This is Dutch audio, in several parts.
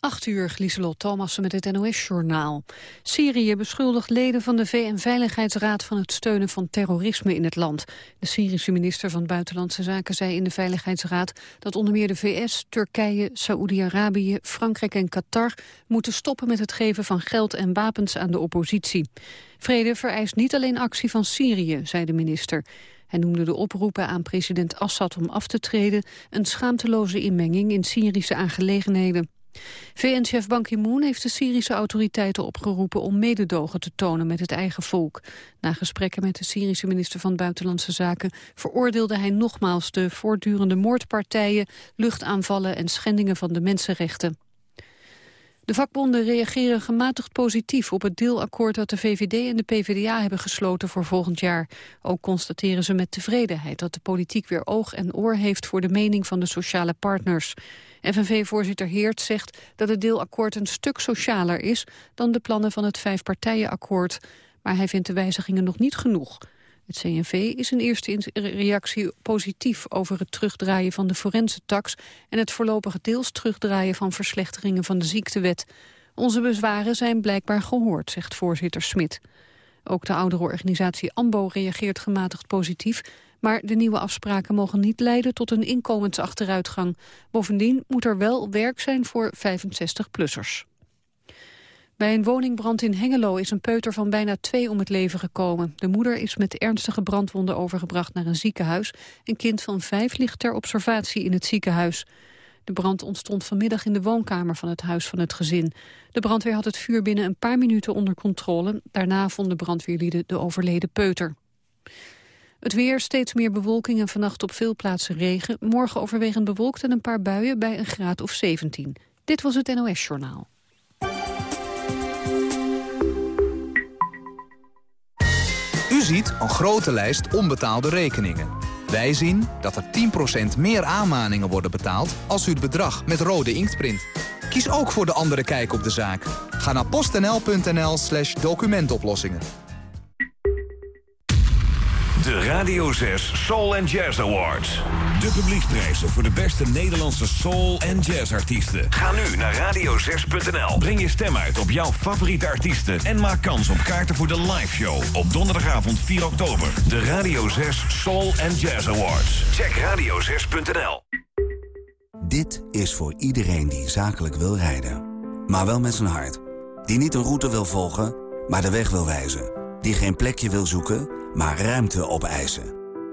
8 uur, Lieselot Thomassen met het NOS-journaal. Syrië beschuldigt leden van de VN-veiligheidsraad van het steunen van terrorisme in het land. De Syrische minister van Buitenlandse Zaken zei in de Veiligheidsraad dat onder meer de VS, Turkije, Saoedi-Arabië, Frankrijk en Qatar moeten stoppen met het geven van geld en wapens aan de oppositie. Vrede vereist niet alleen actie van Syrië, zei de minister. Hij noemde de oproepen aan president Assad om af te treden een schaamteloze inmenging in Syrische aangelegenheden. VN-chef Ban Ki-moon heeft de Syrische autoriteiten opgeroepen om mededogen te tonen met het eigen volk. Na gesprekken met de Syrische minister van Buitenlandse Zaken veroordeelde hij nogmaals de voortdurende moordpartijen, luchtaanvallen en schendingen van de mensenrechten. De vakbonden reageren gematigd positief op het deelakkoord dat de VVD en de PvdA hebben gesloten voor volgend jaar. Ook constateren ze met tevredenheid dat de politiek weer oog en oor heeft voor de mening van de sociale partners. FNV-voorzitter Heert zegt dat het deelakkoord een stuk socialer is dan de plannen van het vijfpartijenakkoord. Maar hij vindt de wijzigingen nog niet genoeg. Het CNV is een eerste reactie positief over het terugdraaien van de forense tax en het voorlopig deels terugdraaien van verslechteringen van de ziektewet. Onze bezwaren zijn blijkbaar gehoord, zegt voorzitter Smit. Ook de oudere organisatie AMBO reageert gematigd positief, maar de nieuwe afspraken mogen niet leiden tot een inkomensachteruitgang. Bovendien moet er wel werk zijn voor 65-plussers. Bij een woningbrand in Hengelo is een peuter van bijna twee om het leven gekomen. De moeder is met ernstige brandwonden overgebracht naar een ziekenhuis. Een kind van vijf ligt ter observatie in het ziekenhuis. De brand ontstond vanmiddag in de woonkamer van het huis van het gezin. De brandweer had het vuur binnen een paar minuten onder controle. Daarna vonden brandweerlieden de overleden peuter. Het weer, steeds meer bewolking en vannacht op veel plaatsen regen. Morgen overwegend bewolkt en een paar buien bij een graad of 17. Dit was het NOS Journaal. Ziet een grote lijst onbetaalde rekeningen. Wij zien dat er 10% meer aanmaningen worden betaald als u het bedrag met rode inkt print. Kies ook voor de andere kijk op de zaak. Ga naar postnl.nl slash documentoplossingen. De Radio 6 Soul and Jazz Awards. De publieksprijzen voor de beste Nederlandse soul- en jazzartiesten. Ga nu naar radio6.nl. Breng je stem uit op jouw favoriete artiesten... en maak kans op kaarten voor de live show op donderdagavond 4 oktober. De Radio 6 Soul and Jazz Awards. Check radio6.nl. Dit is voor iedereen die zakelijk wil rijden. Maar wel met zijn hart. Die niet een route wil volgen, maar de weg wil wijzen. Die geen plekje wil zoeken maar ruimte opeisen.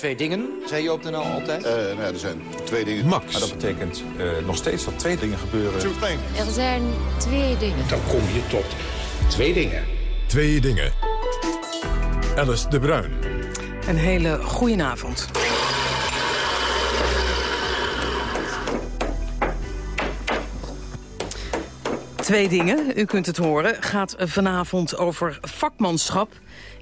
twee dingen, zei je op de NL altijd? Uh, nou ja, er zijn twee dingen. Max. Maar dat betekent uh, nog steeds dat twee dingen gebeuren. Er zijn twee dingen. Dan kom je tot twee dingen. Twee dingen. Alice de Bruin. Een hele goedenavond. Twee dingen, u kunt het horen, gaat vanavond over vakmanschap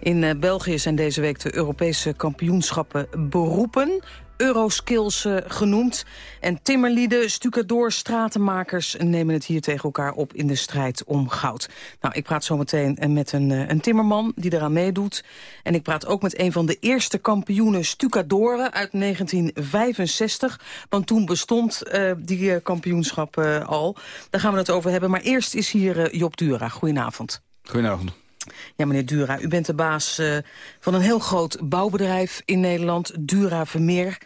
in eh, België zijn deze week de Europese kampioenschappen beroepen. Euroskills uh, genoemd. En timmerlieden, stucadoors, stratenmakers nemen het hier tegen elkaar op in de strijd om goud. Nou, ik praat zo meteen eh, met een, een timmerman die eraan meedoet. En ik praat ook met een van de eerste kampioenen stucadoren uit 1965. Want toen bestond die kampioenschap al. Daar gaan we het over hebben. Maar eerst is hier Job Dura. Goedenavond. Goedenavond. Ja, meneer Dura, u bent de baas uh, van een heel groot bouwbedrijf in Nederland, Dura Vermeer.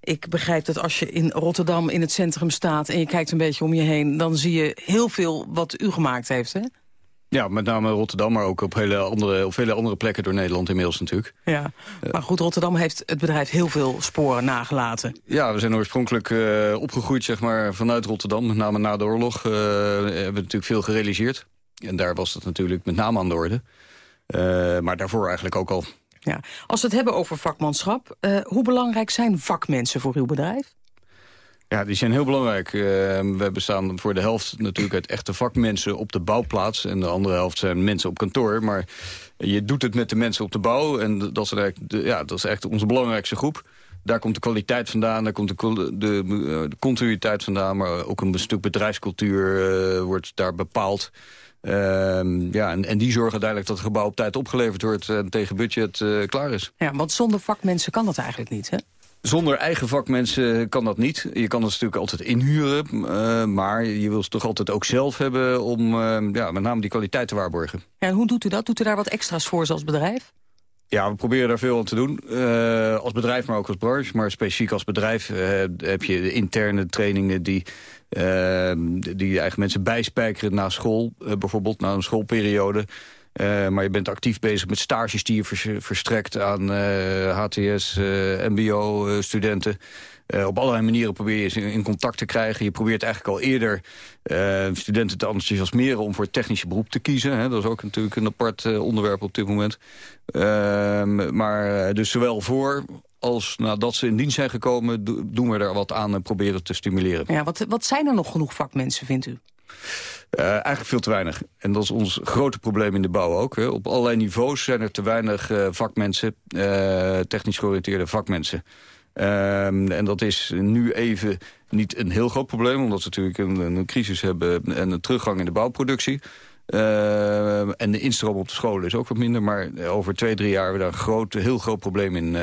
Ik begrijp dat als je in Rotterdam in het centrum staat en je kijkt een beetje om je heen... dan zie je heel veel wat u gemaakt heeft, hè? Ja, met name Rotterdam, maar ook op, hele andere, op vele andere plekken door Nederland inmiddels natuurlijk. Ja, maar goed, Rotterdam heeft het bedrijf heel veel sporen nagelaten. Ja, we zijn oorspronkelijk uh, opgegroeid zeg maar, vanuit Rotterdam, met name na de oorlog. Uh, hebben we natuurlijk veel gerealiseerd. En daar was het natuurlijk met name aan de orde. Uh, maar daarvoor eigenlijk ook al. Ja. Als we het hebben over vakmanschap, uh, hoe belangrijk zijn vakmensen voor uw bedrijf? Ja, die zijn heel belangrijk. Uh, we bestaan voor de helft natuurlijk uit echte vakmensen op de bouwplaats. En de andere helft zijn mensen op kantoor. Maar je doet het met de mensen op de bouw. En dat is eigenlijk, de, ja, dat is echt onze belangrijkste groep. Daar komt de kwaliteit vandaan, daar komt de, de, de continuïteit vandaan... maar ook een stuk bedrijfscultuur uh, wordt daar bepaald. Uh, ja, en, en, die zorgen uiteindelijk dat het gebouw op tijd opgeleverd wordt... en tegen budget uh, klaar is. Ja, want zonder vakmensen kan dat eigenlijk niet, hè? Zonder eigen vakmensen kan dat niet. Je kan het natuurlijk altijd inhuren, uh, maar je wil ze toch altijd ook zelf hebben... om uh, ja, met name die kwaliteit te waarborgen. Ja, en hoe doet u dat? Doet u daar wat extra's voor als bedrijf? Ja, we proberen daar veel aan te doen. Uh, als bedrijf, maar ook als branche. Maar specifiek als bedrijf heb je de interne trainingen... die, die eigen mensen bijspijkeren na school. bijvoorbeeld na een schoolperiode... Uh, maar je bent actief bezig met stages die je verstrekt aan HTS, uh, mbo-studenten. op allerlei manieren probeer je ze in contact te krijgen. Je probeert eigenlijk al eerder studenten te enthousiasmeren... om voor het technische beroep te kiezen. Hè. Dat is ook natuurlijk een apart onderwerp op dit moment. Ehm, maar dus zowel voor als nadat ze in dienst zijn gekomen... doen we er wat aan en proberen te stimuleren. Ja, wat, wat zijn er nog genoeg vakmensen, vindt u? Uh, eigenlijk veel te weinig. En dat is ons grote probleem in de bouw ook. Hè. Op allerlei niveaus zijn er te weinig uh, vakmensen, uh, technisch georiënteerde vakmensen. Ehm, en dat is nu even niet een heel groot probleem... omdat we natuurlijk een, een crisis hebben en een teruggang in de bouwproductie. Ehm, en de instroom op de scholen is ook wat minder. Maar over twee, drie jaar hebben we daar een groot, heel groot probleem in,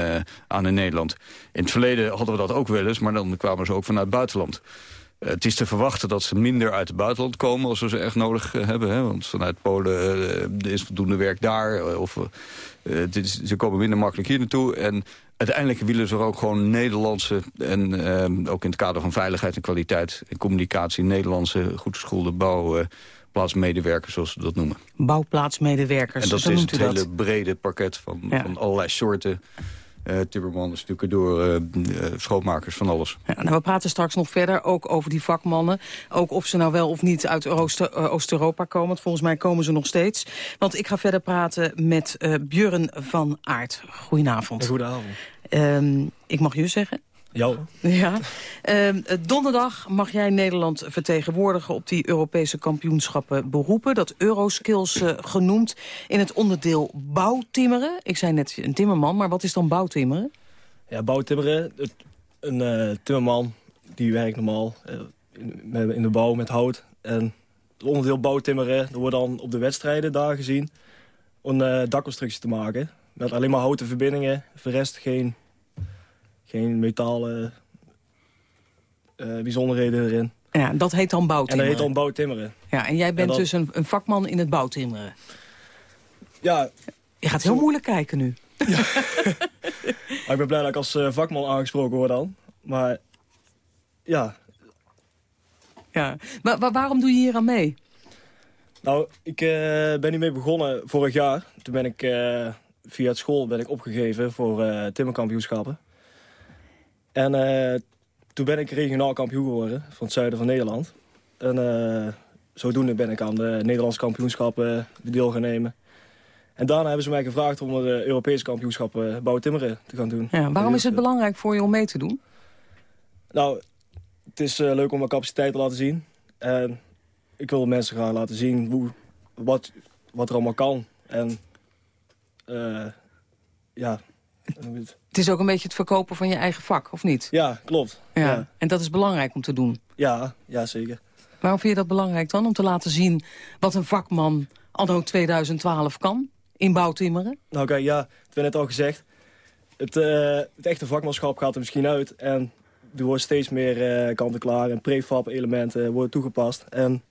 aan in Nederland. In het verleden hadden we dat ook wel eens, maar dan kwamen ze ook vanuit het buitenland. Eh, het is te verwachten dat ze minder uit het buitenland komen... als we ze echt nodig eh, hebben. Hè? Want vanuit Polen uh, is voldoende werk daar. Of, is, ze komen minder makkelijk hier naartoe. En uiteindelijk willen ze ook gewoon Nederlandse... en ook in het kader van veiligheid en kwaliteit en communicatie... Nederlandse goed geschoolde bouwplaatsmedewerkers, zoals ze dat noemen. Bouwplaatsmedewerkers, En dat is het hele brede pakket van, van allerlei soorten uh, timmermannen, stukken uh, schoonmakers, van alles. Ja, nou, we praten straks nog verder, ook over die vakmannen. Ook of ze nou wel of niet uit Oost-Europa komen. Want volgens mij komen ze nog steeds. Want ik ga verder praten met uh, Björn van Aert. Goedenavond. Goedenavond. Um, ik mag je zeggen. Ja. ja. Uh, donderdag mag jij Nederland vertegenwoordigen op die Europese kampioenschappen beroepen. Dat Euroskills uh, genoemd in het onderdeel bouwtimmeren. Ik zei net een timmerman, maar wat is dan bouwtimmeren? Ja, bouwtimmeren, een uh, timmerman die werkt normaal in, de bouw met hout. En het onderdeel bouwtimmeren, dat wordt dan op de wedstrijden daar gezien... om een dakconstructie te maken. Met alleen maar houten verbindingen, voor rest geen geen metalen uh, bijzonderheden erin. Ja, dat heet dan bouwtimmeren? En dat heet dan bouwtimmeren. Ja, en jij bent dus een, een, vakman in het bouwtimmeren? Ja. Je gaat heel moeilijk kijken nu. Ja. ik ben blij dat ik als uh, vakman aangesproken word dan. Maar ja. Ja, maar waarom doe je hier aan mee? Nou, ik uh, ben hiermee begonnen vorig jaar. Toen ben ik via het school ben ik opgegeven voor timmerkampioenschappen. En uh, toen ben ik regionaal kampioen geworden van het zuiden van Nederland. En uh, zodoende ben ik aan de Nederlandse kampioenschappen deel gaan nemen. En daarna hebben ze mij gevraagd om de Europese kampioenschappen bouwen timmeren te gaan doen. Ja, waarom is het belangrijk voor je om mee te doen? Nou, het is uh, leuk om mijn capaciteit te laten zien. En ik wil mensen graag laten zien hoe, wat, wat er allemaal kan. En ja, het is ook een beetje het verkopen van je eigen vak, of niet? Ja, klopt. Ja. En dat is belangrijk om te doen? Ja, ja, zeker. Waarom vind je dat belangrijk dan? Om te laten zien wat een vakman anno 2012 kan in bouwtimmeren? Nou kijk, ja, het werd net al gezegd. Het, uh, het echte vakmanschap gaat er misschien uit. En er wordt steeds meer uh, kant-en-klaar en prefab elementen worden toegepast. En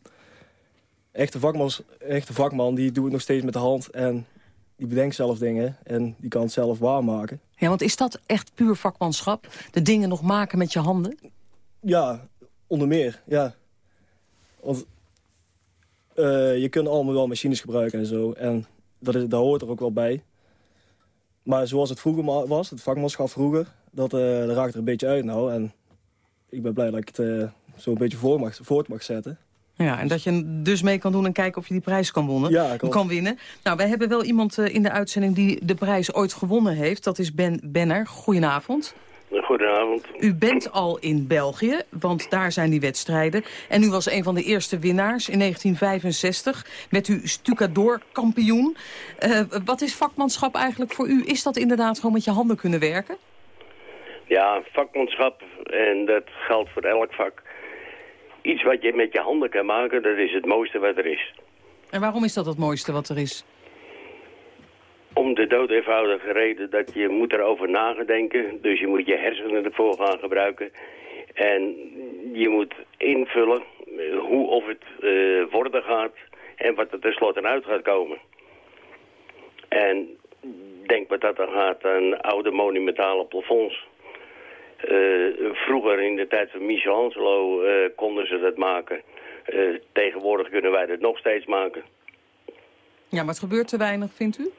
echte, vakmans, echte vakman die doet het nog steeds met de hand. En die bedenkt zelf dingen en die kan het zelf waarmaken. Ja, want is dat echt puur vakmanschap? De dingen nog maken met je handen? Ja, onder meer, ja. Want uh, je kunt allemaal wel machines gebruiken en zo. En dat, is, dat hoort er ook wel bij. Maar zoals het vroeger was, het vakmanschap vroeger... dat, uh, dat raakt er een beetje uit nou. En ik ben blij dat ik het uh, zo een beetje voor mag, voort mag zetten. Ja, en dat je dus mee kan doen en kijken of je die prijs kan, wonnen, ja, kan winnen. Nou, wij hebben wel iemand uh, in de uitzending die de prijs ooit gewonnen heeft. Dat is Ben Benner. Goedenavond. Goedenavond. U bent al in België, want daar zijn die wedstrijden. En u was een van de eerste winnaars in 1965. Met u stucador kampioen. Uh, wat is vakmanschap eigenlijk voor u? Is dat inderdaad gewoon met je handen kunnen werken? Ja, vakmanschap, en dat geldt voor elk vak. Iets wat je met je handen kan maken, dat is het mooiste wat er is. En waarom is dat het mooiste wat er is? Om de dood eenvoudige reden dat je moet erover nadenken. Dus je moet je hersenen ervoor gaan gebruiken. En je moet invullen eh, hoe of het uh, worden gaat en wat er tenslotte uit gaat komen. En denk wat dat dan gaat aan oude monumentale plafonds. Uh, vroeger in de tijd van Michelangelo uh, konden ze dat maken. Uh, tegenwoordig kunnen wij dat nog steeds maken. Ja, maar het gebeurt te weinig, vindt u?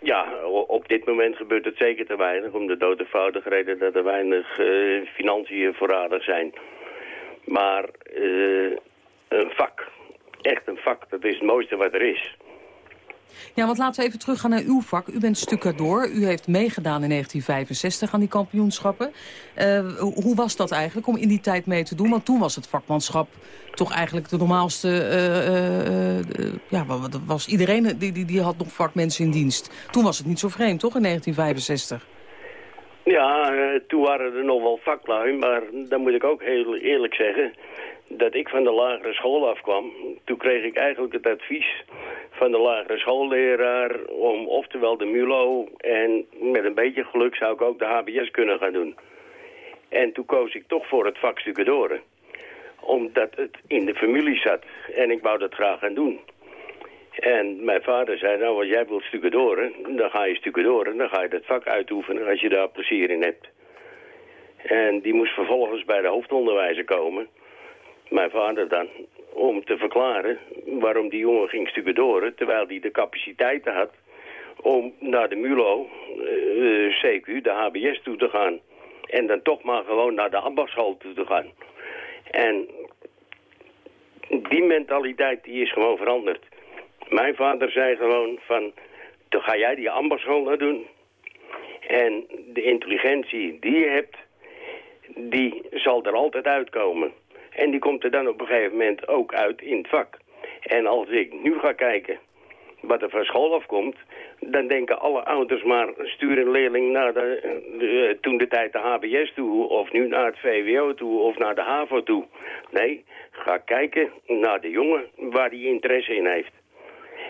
ja, op dit moment gebeurt het zeker te weinig. Om de dood eenvoudige reden dat er weinig financiën voorradig zijn. Maar een vak, echt een vak, dat is het mooiste wat er is. Ja, want laten we even teruggaan naar uw vak. U bent stucadoor. U heeft meegedaan in 1965 aan die kampioenschappen. Uh, hoe was dat eigenlijk om in die tijd mee te doen? Want toen was het vakmanschap toch eigenlijk de normaalste... Uh, uh, ja, was iedereen die, die, die had nog vakmensen in dienst. Toen was het niet zo vreemd, toch, in 1965? Ja, toen waren er nog wel vaklui, maar dan moet ik ook heel eerlijk zeggen dat ik van de lagere school afkwam, toen kreeg ik eigenlijk het advies van de lagere schoolleraar om oftewel de MULO en met een beetje geluk zou ik ook de HBS kunnen gaan doen. En toen koos ik toch voor het vak stucadoren. Omdat het in de familie zat en ik wou dat graag gaan doen. En mijn vader zei, nou als jij wilt stucadoren, dan ga je stucadoren. Dan ga je dat vak uitoefenen als je daar plezier in hebt. En die moest vervolgens bij de hoofdonderwijzer komen mijn vader dan, om te verklaren waarom die jongen ging stucadoren... terwijl hij de capaciteiten had om naar de MULO, uh, eh, CQ, de HBS toe te gaan. En dan toch maar gewoon naar de ambachtschool toe te gaan. En die mentaliteit die is gewoon veranderd. Mijn vader zei gewoon van, dan ga jij die ambachtschool doen. En de intelligentie die je hebt, die zal er altijd uitkomen. En die komt er dan op een gegeven moment ook uit in het vak. En als ik nu ga kijken wat er van school afkomt... dan denken alle ouders maar stuur een leerling naar de, toen de tijd de HBS toe... of nu naar het VWO toe of naar de HAVO toe. Nee, ga kijken naar de jongen waar die interesse in heeft.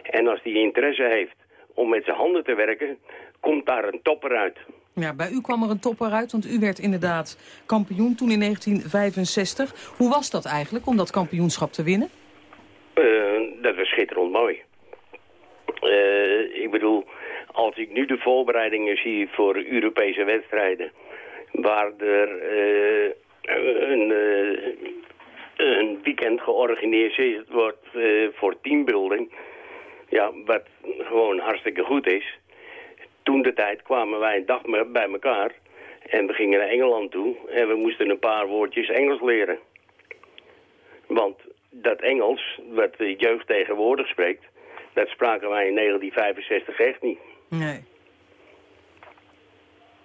En als die interesse heeft om met zijn handen te werken... komt daar een topper uit. Ja, bij u kwam er een topper uit, want u werd inderdaad kampioen toen in 1965. Hoe was dat eigenlijk om dat kampioenschap te winnen? Uh, dat was schitterend mooi. Uh, ik bedoel, als ik nu de voorbereidingen zie voor Europese wedstrijden... waar er uh, een, een, weekend georganiseerd wordt voor teambuilding... ja, wat gewoon hartstikke goed is toen de tijd kwamen wij een dag bij elkaar. En we gingen naar Engeland toe. En we moesten een paar woordjes Engels leren. Want dat Engels, wat de jeugd tegenwoordig spreekt... dat spraken wij in 1965 echt niet. Nee.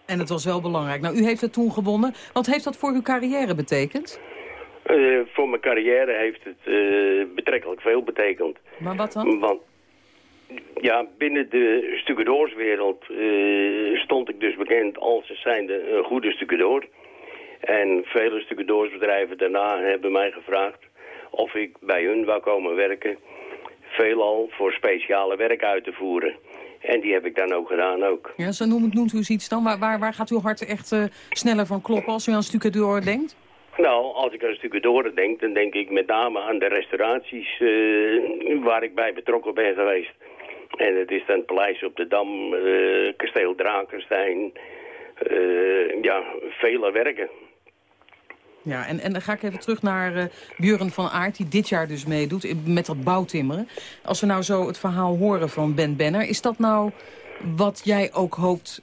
En het was wel belangrijk. Nou, u heeft het toen gewonnen. Wat heeft dat voor uw carrière betekend? Uh, voor mijn carrière heeft het uh, betrekkelijk veel betekend. Maar wat dan? Want ja, binnen de stucadoorswereld uh, stond ik dus bekend als zijnde een goede stucadoor. En vele stucadoorsbedrijven daarna hebben mij gevraagd of ik bij hun wou komen werken. Veelal voor speciale werk uit te voeren. En die heb ik dan ook gedaan ook. Ja, zo noemt, noemt u eens iets dan. Waar, waar, waar gaat uw hart echt uh, sneller van kloppen als u aan stucadoor denkt? Nou, als ik aan stucadoren denk, dan denk ik met name aan de restauraties uh, waar ik bij betrokken ben geweest. En het is dan het Paleis op de Dam, uh, Kasteel Drakenstein, uh, ja, vele werken. Ja, en, en dan ga ik even terug naar uh, Björn van Aert, die dit jaar dus meedoet met dat bouwtimmeren. Als we nou zo het verhaal horen van Ben Benner, is dat nou wat jij ook hoopt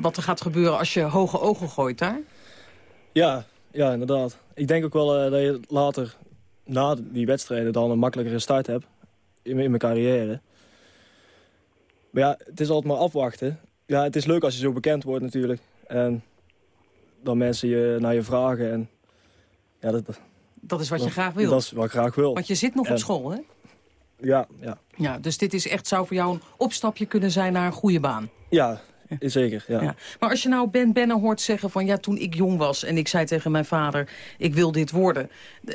wat er gaat gebeuren als je hoge ogen gooit daar? Ja, ja inderdaad. Ik denk ook wel dat je later, na die wedstrijden, dan een makkelijkere start hebt in, in mijn carrière. Maar ja, het is altijd maar afwachten. ja, het is leuk als je zo bekend wordt natuurlijk. En dan mensen je naar je vragen. En, ja, dat, dat is wat je graag wil? Dat is wat ik graag wil. Want je zit nog en, op school, hè? Ja, ja. Ja, dus dit is echt, zou voor jou een opstapje kunnen zijn naar een goede baan? Ja, zeker, ja. ja. Maar als je nou Ben Benne hoort zeggen van... ja, toen ik jong was en ik zei tegen mijn vader... ik wil dit worden. Uh,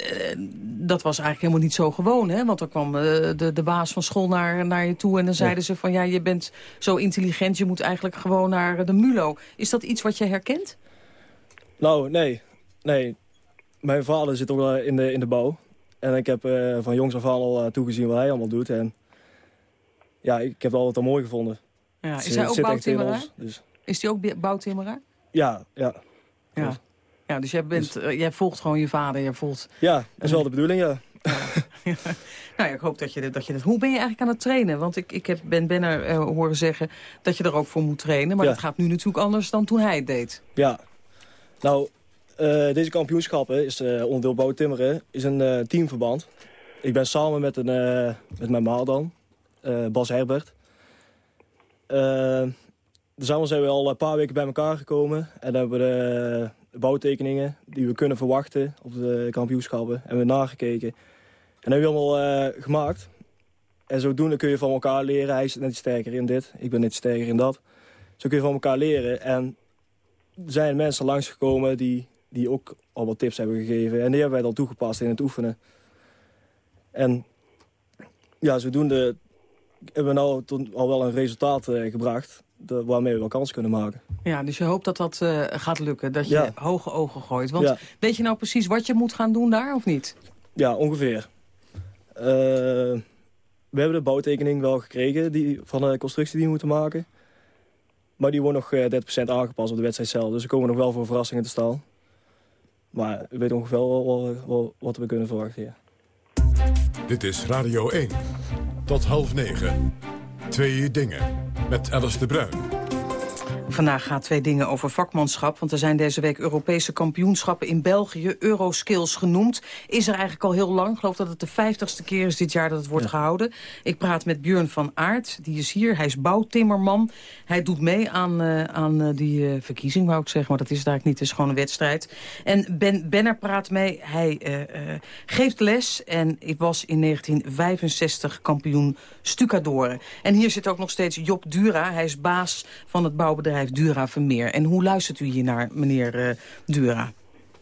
dat was eigenlijk helemaal niet zo gewoon, hè? Want er kwam uh, de, de baas van school naar, naar je toe... en dan zeiden ja. ze van, ja, je bent zo intelligent... je moet eigenlijk gewoon naar de MULO. Is dat iets wat je herkent? Nou, nee. Nee. Mijn vader zit ook in de, in de bouw. En ik heb uh, van jongs af aan al toegezien wat hij allemaal doet. En ja, ik heb het altijd al mooi gevonden. Ja, is hij ook bouwtimmeraar? Dus. Is hij ook bouwtimmeraar? Ja, ja. Ja, ja dus jij, bent, uh, jij volgt gewoon je vader. Jij volgt... Ja, dat is wel de bedoeling, ja. ja. nou ja, ik hoop dat je, dat je dat... Hoe ben je eigenlijk aan het trainen? Want ik, ik heb Ben Benner uh, horen zeggen dat je er ook voor moet trainen. Maar ja. dat gaat nu natuurlijk anders dan toen hij het deed. Ja. Nou, uh, deze kampioenschappen is onderdeel bouwtimmeren. Is een teamverband. Ik ben samen met, een, met mijn maal dan, Bas Herbert... Uh, samen zijn we al een paar weken bij elkaar gekomen. En hebben we de, bouwtekeningen die we kunnen verwachten op de kampioenschappen. En we nagekeken. En hebben we allemaal uh, gemaakt. En zodoende kun je van elkaar leren. Hij is net sterker in dit, ik ben net sterker in dat. Zo kun je van elkaar leren. En er zijn mensen langsgekomen die, die ook al wat tips hebben gegeven. En die hebben wij dan toegepast in het oefenen. En ja, zodoende hebben we nou tot al wel een resultaat uh, gebracht... De, waarmee we wel kans kunnen maken. Ja, dus je hoopt dat dat uh, gaat lukken, dat je ja. hoge ogen gooit. Want ja. weet je nou precies wat je moet gaan doen daar, of niet? Ja, ongeveer. Uh, we hebben de bouwtekening wel gekregen die, van de constructie die we moeten maken. Maar die wordt nog 30% aangepast op de wedstrijd zelf. Dus we komen nog wel voor verrassingen te staan. Maar we weten ongeveer wel, wel, wel wat we kunnen verwachten, ja. Dit is Radio 1. Tot half negen. Twee dingen. Met Alice de Bruin. Vandaag gaat twee dingen over vakmanschap. Want er zijn deze week Europese kampioenschappen in België. Euroskills genoemd. Is er eigenlijk al heel lang. Ik geloof dat het de vijftigste keer is dit jaar dat het wordt ja. gehouden. Ik praat met Björn van Aert. Die is hier. Hij is bouwtimmerman. Hij doet mee aan, uh, aan uh, die uh, verkiezing, wou ik zeggen. Maar dat is het eigenlijk niet. Het is gewoon een wedstrijd. En Ben Benner praat mee. Hij geeft les. En ik was in 1965 kampioen stucadoren. En hier zit ook nog steeds Job Dura. Hij is baas van het bouwbedrijf Dura Vermeer. En hoe luistert u hier naar, meneer uh, Dura?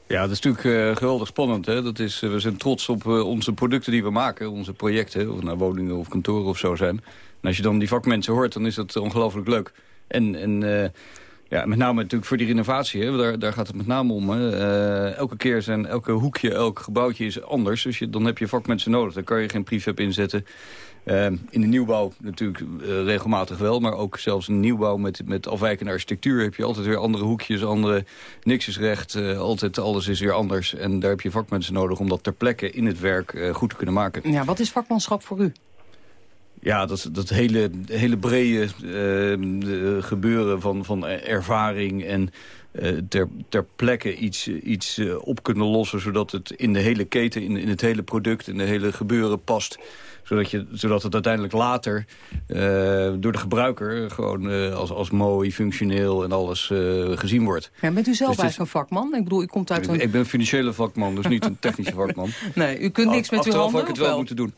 Ja, dat is natuurlijk uh, geweldig spannend. Hè? Dat is, uh, we zijn trots op onze producten die we maken, onze projecten. Of het nou woningen of kantoren of zo zijn. En als je dan die vakmensen hoort, dan is dat ongelooflijk leuk. En, en ja, met name natuurlijk voor die renovatie, hè? Daar, daar gaat het met name om. Hè? elke keer zijn, elke hoekje, elk gebouwtje is anders. Dus je, dan heb je vakmensen nodig. Dan kan je geen prefab inzetten. Uh, in de nieuwbouw natuurlijk uh, regelmatig wel, maar ook zelfs in nieuwbouw met, met afwijkende architectuur heb je altijd weer andere hoekjes, andere, niks is recht, uh, altijd alles is weer anders. En daar heb je vakmensen nodig om dat ter plekke in het werk goed te kunnen maken. Ja, wat is vakmanschap voor u? Ja, dat, dat hele, hele brede uh, gebeuren van, van ervaring en ter, ter plekke iets, iets op kunnen lossen... zodat het in de hele keten, in, in het hele product, in de hele gebeuren past zodat, je, zodat het uiteindelijk later uh, door de gebruiker gewoon uh, als, als mooi, functioneel en alles uh, gezien wordt. Ja, bent u zelf dus eigenlijk een vakman? Ik bedoel, u komt uit een... Ik ben een financiële vakman, dus niet een technische vakman. nee, u kunt niks met uw handen, had ik het wel, wel moeten doen.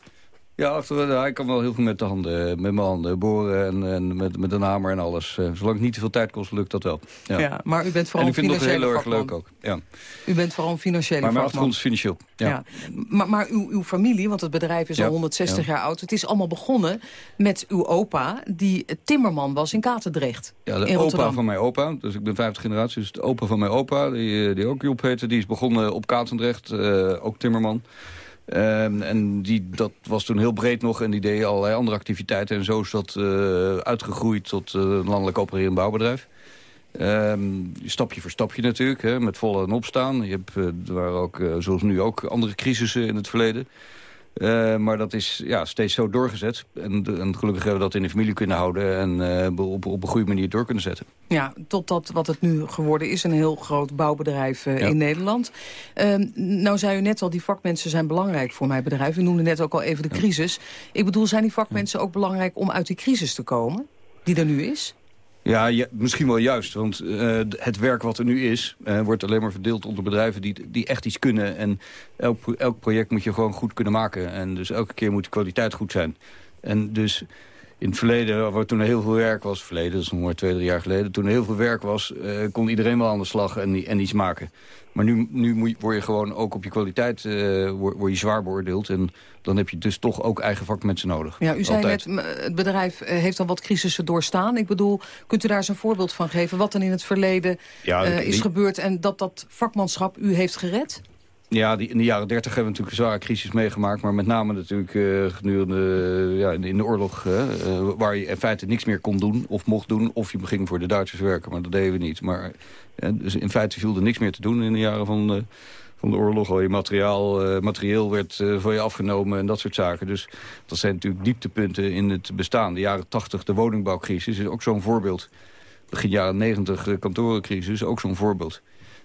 Ja, achter, ik kan wel heel veel met de handen, met mijn handen boren en, en met, met een hamer en alles. Uh, zolang het niet te veel tijd kost, lukt dat wel. Ja, ja maar u bent vooral en ik vind het heel erg leuk ook. Ja. U bent vooral een financiële maar mijn achtergrond is financieel. Ja. ja. Maar, maar uw, uw familie, want het bedrijf is Ja, al 160 ja. jaar oud. Het is allemaal begonnen met uw opa, die timmerman was in Katendrecht. Ja, de opa van mijn opa, dus ik ben vijfde generatie, dus de opa van mijn opa, die, eh, die ook Job heette, die is begonnen op Katendrecht, eh, ook timmerman. Ehm, en die, dat was toen heel breed nog en die deed allerlei andere activiteiten. En zo is dat eh, uitgegroeid tot eh, een landelijk opererend bouwbedrijf. Ehm, stapje voor stapje natuurlijk, hè, met volle en opstaan. Je hebt, eh, er waren ook, zoals nu ook, andere crisissen in het verleden. Eh, maar dat is ja, steeds zo doorgezet. En, en gelukkig hebben we dat in de familie kunnen houden... en eh, op, op een goede manier door kunnen zetten. Ja, totdat wat het nu geworden is, een heel groot bouwbedrijf eh, Ja. in Nederland. Ehm, nou zei u net al, die vakmensen zijn belangrijk voor mijn bedrijf. U noemde net ook al even de crisis. Ik bedoel, zijn die vakmensen ook belangrijk om uit die crisis te komen? Die er nu is? Ja, misschien wel juist. Want uh, het werk wat er nu is... Uh, wordt alleen maar verdeeld onder bedrijven die, die echt iets kunnen. En elk, elk project moet je gewoon goed kunnen maken. En dus elke keer moet de kwaliteit goed zijn. En dus in het verleden, waar toen er heel veel werk was... verleden, dat is nog maar twee, drie jaar geleden... toen er heel veel werk was, uh, kon iedereen wel aan de slag en, en iets maken. Maar nu, nu moet je, word je gewoon ook op je kwaliteit uh, word, word, je zwaar beoordeeld. En dan heb je dus toch ook eigen vakmensen nodig. Ja, u zei net, het bedrijf eh, heeft al wat crisissen doorstaan. Ik bedoel, kunt u daar eens een voorbeeld van geven... wat er in het verleden ja, uh, is die... gebeurd en dat dat vakmanschap u heeft gered? Ja, die, in de jaren dertig hebben we natuurlijk een zware crisis meegemaakt. Maar met name natuurlijk uh, gedurende ja, in, de oorlog... Uh, waar je in feite niks meer kon doen of mocht doen. Of je ging voor de Duitsers werken, maar dat deden we niet. Maar dus in feite viel er niks meer te doen in de jaren van de, van de oorlog. Al je materiaal, materieel werd van je afgenomen en dat soort zaken. Dus dat zijn natuurlijk dieptepunten in het bestaan. De jaren tachtig, de woningbouwcrisis, is ook zo'n voorbeeld. Begin jaren negentig, kantorencrisis, ook zo'n voorbeeld.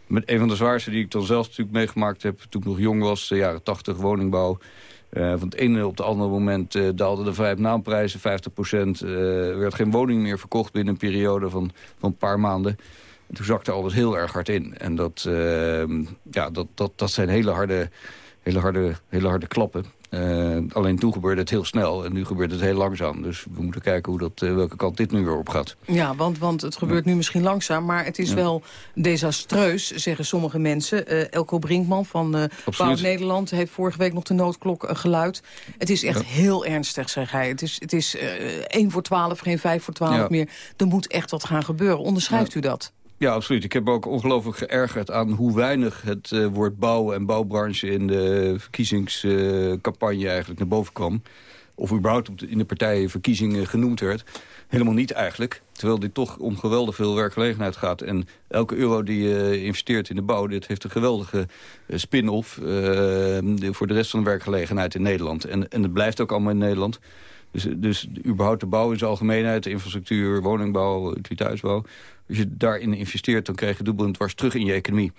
Met een van de zwaarste die ik dan zelf natuurlijk meegemaakt heb... toen ik nog jong was, de jaren 80, woningbouw. Uh, van het ene op het andere moment uh, daalden de vrij naamprijzen 50 procent. Uh, er werd geen woning meer verkocht binnen een periode van, van een paar maanden. En toen zakte alles heel erg hard in. En dat, ja, dat, dat, dat zijn hele harde, hele, harde, hele harde klappen. Uh, alleen toen gebeurde het heel snel en nu gebeurt het heel langzaam. Dus we moeten kijken hoe dat, uh, welke kant dit nu weer op gaat. Ja, want, want het gebeurt nu misschien langzaam, maar het is ja. wel desastreus, zeggen sommige mensen. Uh, Elko Brinkman van uh, Nederland heeft vorige week nog de noodklok geluid. Het is echt ja. heel ernstig, zeg hij. Het is, het is 1 voor 12, geen 5 voor 12 ja. meer. Er moet echt wat gaan gebeuren. Onderschrijft u dat? Ja, absoluut. Ik heb me ook ongelooflijk geërgerd aan hoe weinig het uh, woord bouw en bouwbranche in de verkiezingscampagne uh, eigenlijk naar boven kwam. Of überhaupt in de partijenverkiezingen genoemd werd. Helemaal niet eigenlijk. Terwijl dit toch om geweldig veel werkgelegenheid gaat. En elke euro die je investeert in de bouw... dit heeft een geweldige uh, spin-off voor de rest van de werkgelegenheid in Nederland. En, en het blijft ook allemaal in Nederland. Dus, dus überhaupt de bouw in zijn algemeenheid, infrastructuur, woningbouw, utiliteitsbouw. Als je daarin investeert, dan krijg je dubbel en dwars terug in je economie.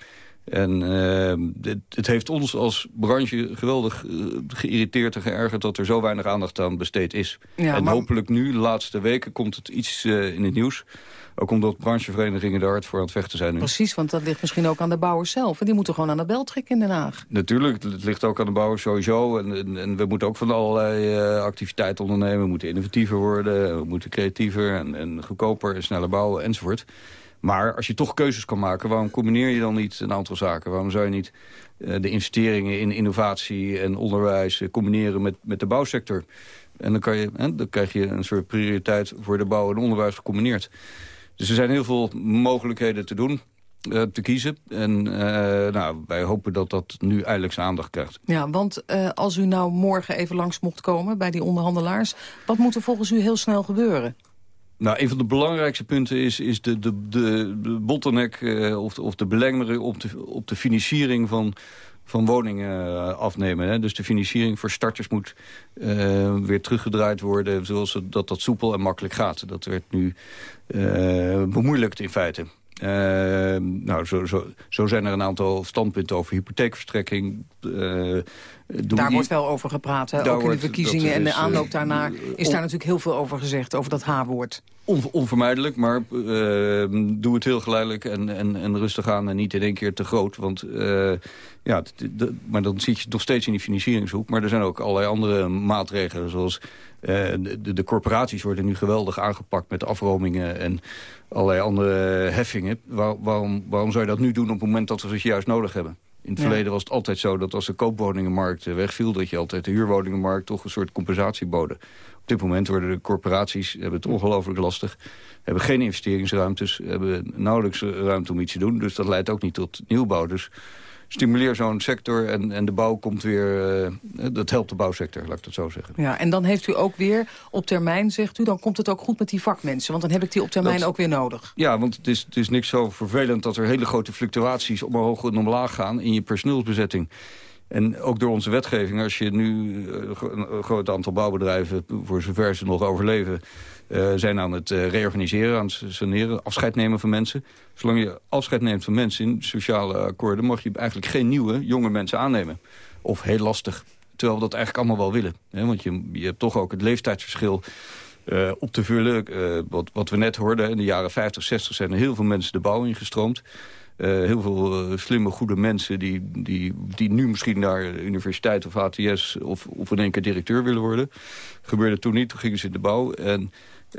En uh, het, het, heeft ons als branche geweldig uh, geïrriteerd en geërgerd... dat er zo weinig aandacht aan besteed is. Ja, en maar... hopelijk nu, de laatste weken, komt het iets uh, in het nieuws. Ook omdat brancheverenigingen daar hard voor aan het vechten zijn nu. Precies, want dat ligt misschien ook aan de bouwers zelf. En die moeten gewoon aan de bel trekken in Den Haag. Natuurlijk, het ligt ook aan de bouwers sowieso. En, en, en we moeten ook van allerlei uh, activiteiten ondernemen. We moeten innovatiever worden, we moeten creatiever en, en goedkoper en sneller bouwen enzovoort. Maar als je toch keuzes kan maken, waarom combineer je dan niet een aantal zaken? Waarom zou je niet uh, de investeringen in innovatie en onderwijs uh, combineren met, met de bouwsector? En dan, kan je, hè, dan krijg je een soort prioriteit voor de bouw en onderwijs gecombineerd. Dus er zijn heel veel mogelijkheden te doen. Uh, te kiezen. En nou, wij hopen dat dat nu eindelijk zijn aandacht krijgt. Ja, want als u nou morgen even langs mocht komen bij die onderhandelaars... wat moet er volgens u heel snel gebeuren? Nou, een van de belangrijkste punten is, is de, de, de, bottleneck uh, of, de, of de belemmering op de, op de financiering van, van woningen uh, afnemen. Hè. Dus de financiering voor starters moet uh, weer teruggedraaid worden... zoals dat dat soepel en makkelijk gaat. Dat werd nu bemoeilijkt in feite. Uh, nou, zo, zo, zo, zijn er een aantal standpunten over hypotheekverstrekking. Uh, daar wordt wel over gepraat, hè? ook in de verkiezingen en de aanloop daarna is daar natuurlijk heel veel over gezegd, over dat H-woord. On, onvermijdelijk, maar uh, doe het heel geleidelijk en, en, en rustig aan en niet in één keer te groot. Want uh, ja, maar dan zit je nog steeds in die financieringshoek. Maar er zijn ook allerlei andere maatregelen, zoals uh, de, de, corporaties worden nu geweldig aangepakt met afromingen en allerlei andere heffingen. Waar, waarom, waarom zou je dat nu doen op het moment dat we het juist nodig hebben? In het ja. verleden was het altijd zo dat als de koopwoningenmarkt wegviel... dat je altijd de huurwoningenmarkt toch een soort compensatie boden. Op dit moment worden de corporaties hebben het ongelooflijk lastig. Hebben geen investeringsruimtes, hebben nauwelijks ruimte om iets te doen. Dus dat leidt ook niet tot nieuwbouw. Dus stimuleer zo'n sector en, en de bouw komt weer... Uh, dat helpt de bouwsector, laat ik dat zo zeggen. Ja, en dan heeft u ook weer op termijn, zegt u... dan komt het ook goed met die vakmensen. Want dan heb ik die op termijn dat, ook weer nodig. Ja, want het is, het is niks zo vervelend... dat er hele grote fluctuaties omhoog en omlaag gaan... in je personeelsbezetting. En ook door onze wetgeving, als je nu een groot aantal bouwbedrijven... voor zover ze nog overleven uh, zijn aan het uh, reorganiseren, aan het saneren, afscheid nemen van mensen. Zolang je afscheid neemt van mensen in sociale akkoorden... mag je eigenlijk geen nieuwe, jonge mensen aannemen. Of heel lastig. Terwijl we dat eigenlijk allemaal wel willen. Hè? Want je, je hebt toch ook het leeftijdsverschil eh, op te vullen. Eh, wat, wat we net hoorden, in de jaren 50, 60 zijn er heel veel mensen de bouw ingestroomd. Uh, heel veel slimme, goede mensen die, die, die nu misschien naar de universiteit of ATS... of, of in één keer directeur willen worden. Gebeurde toen niet, toen gingen ze in de bouw. En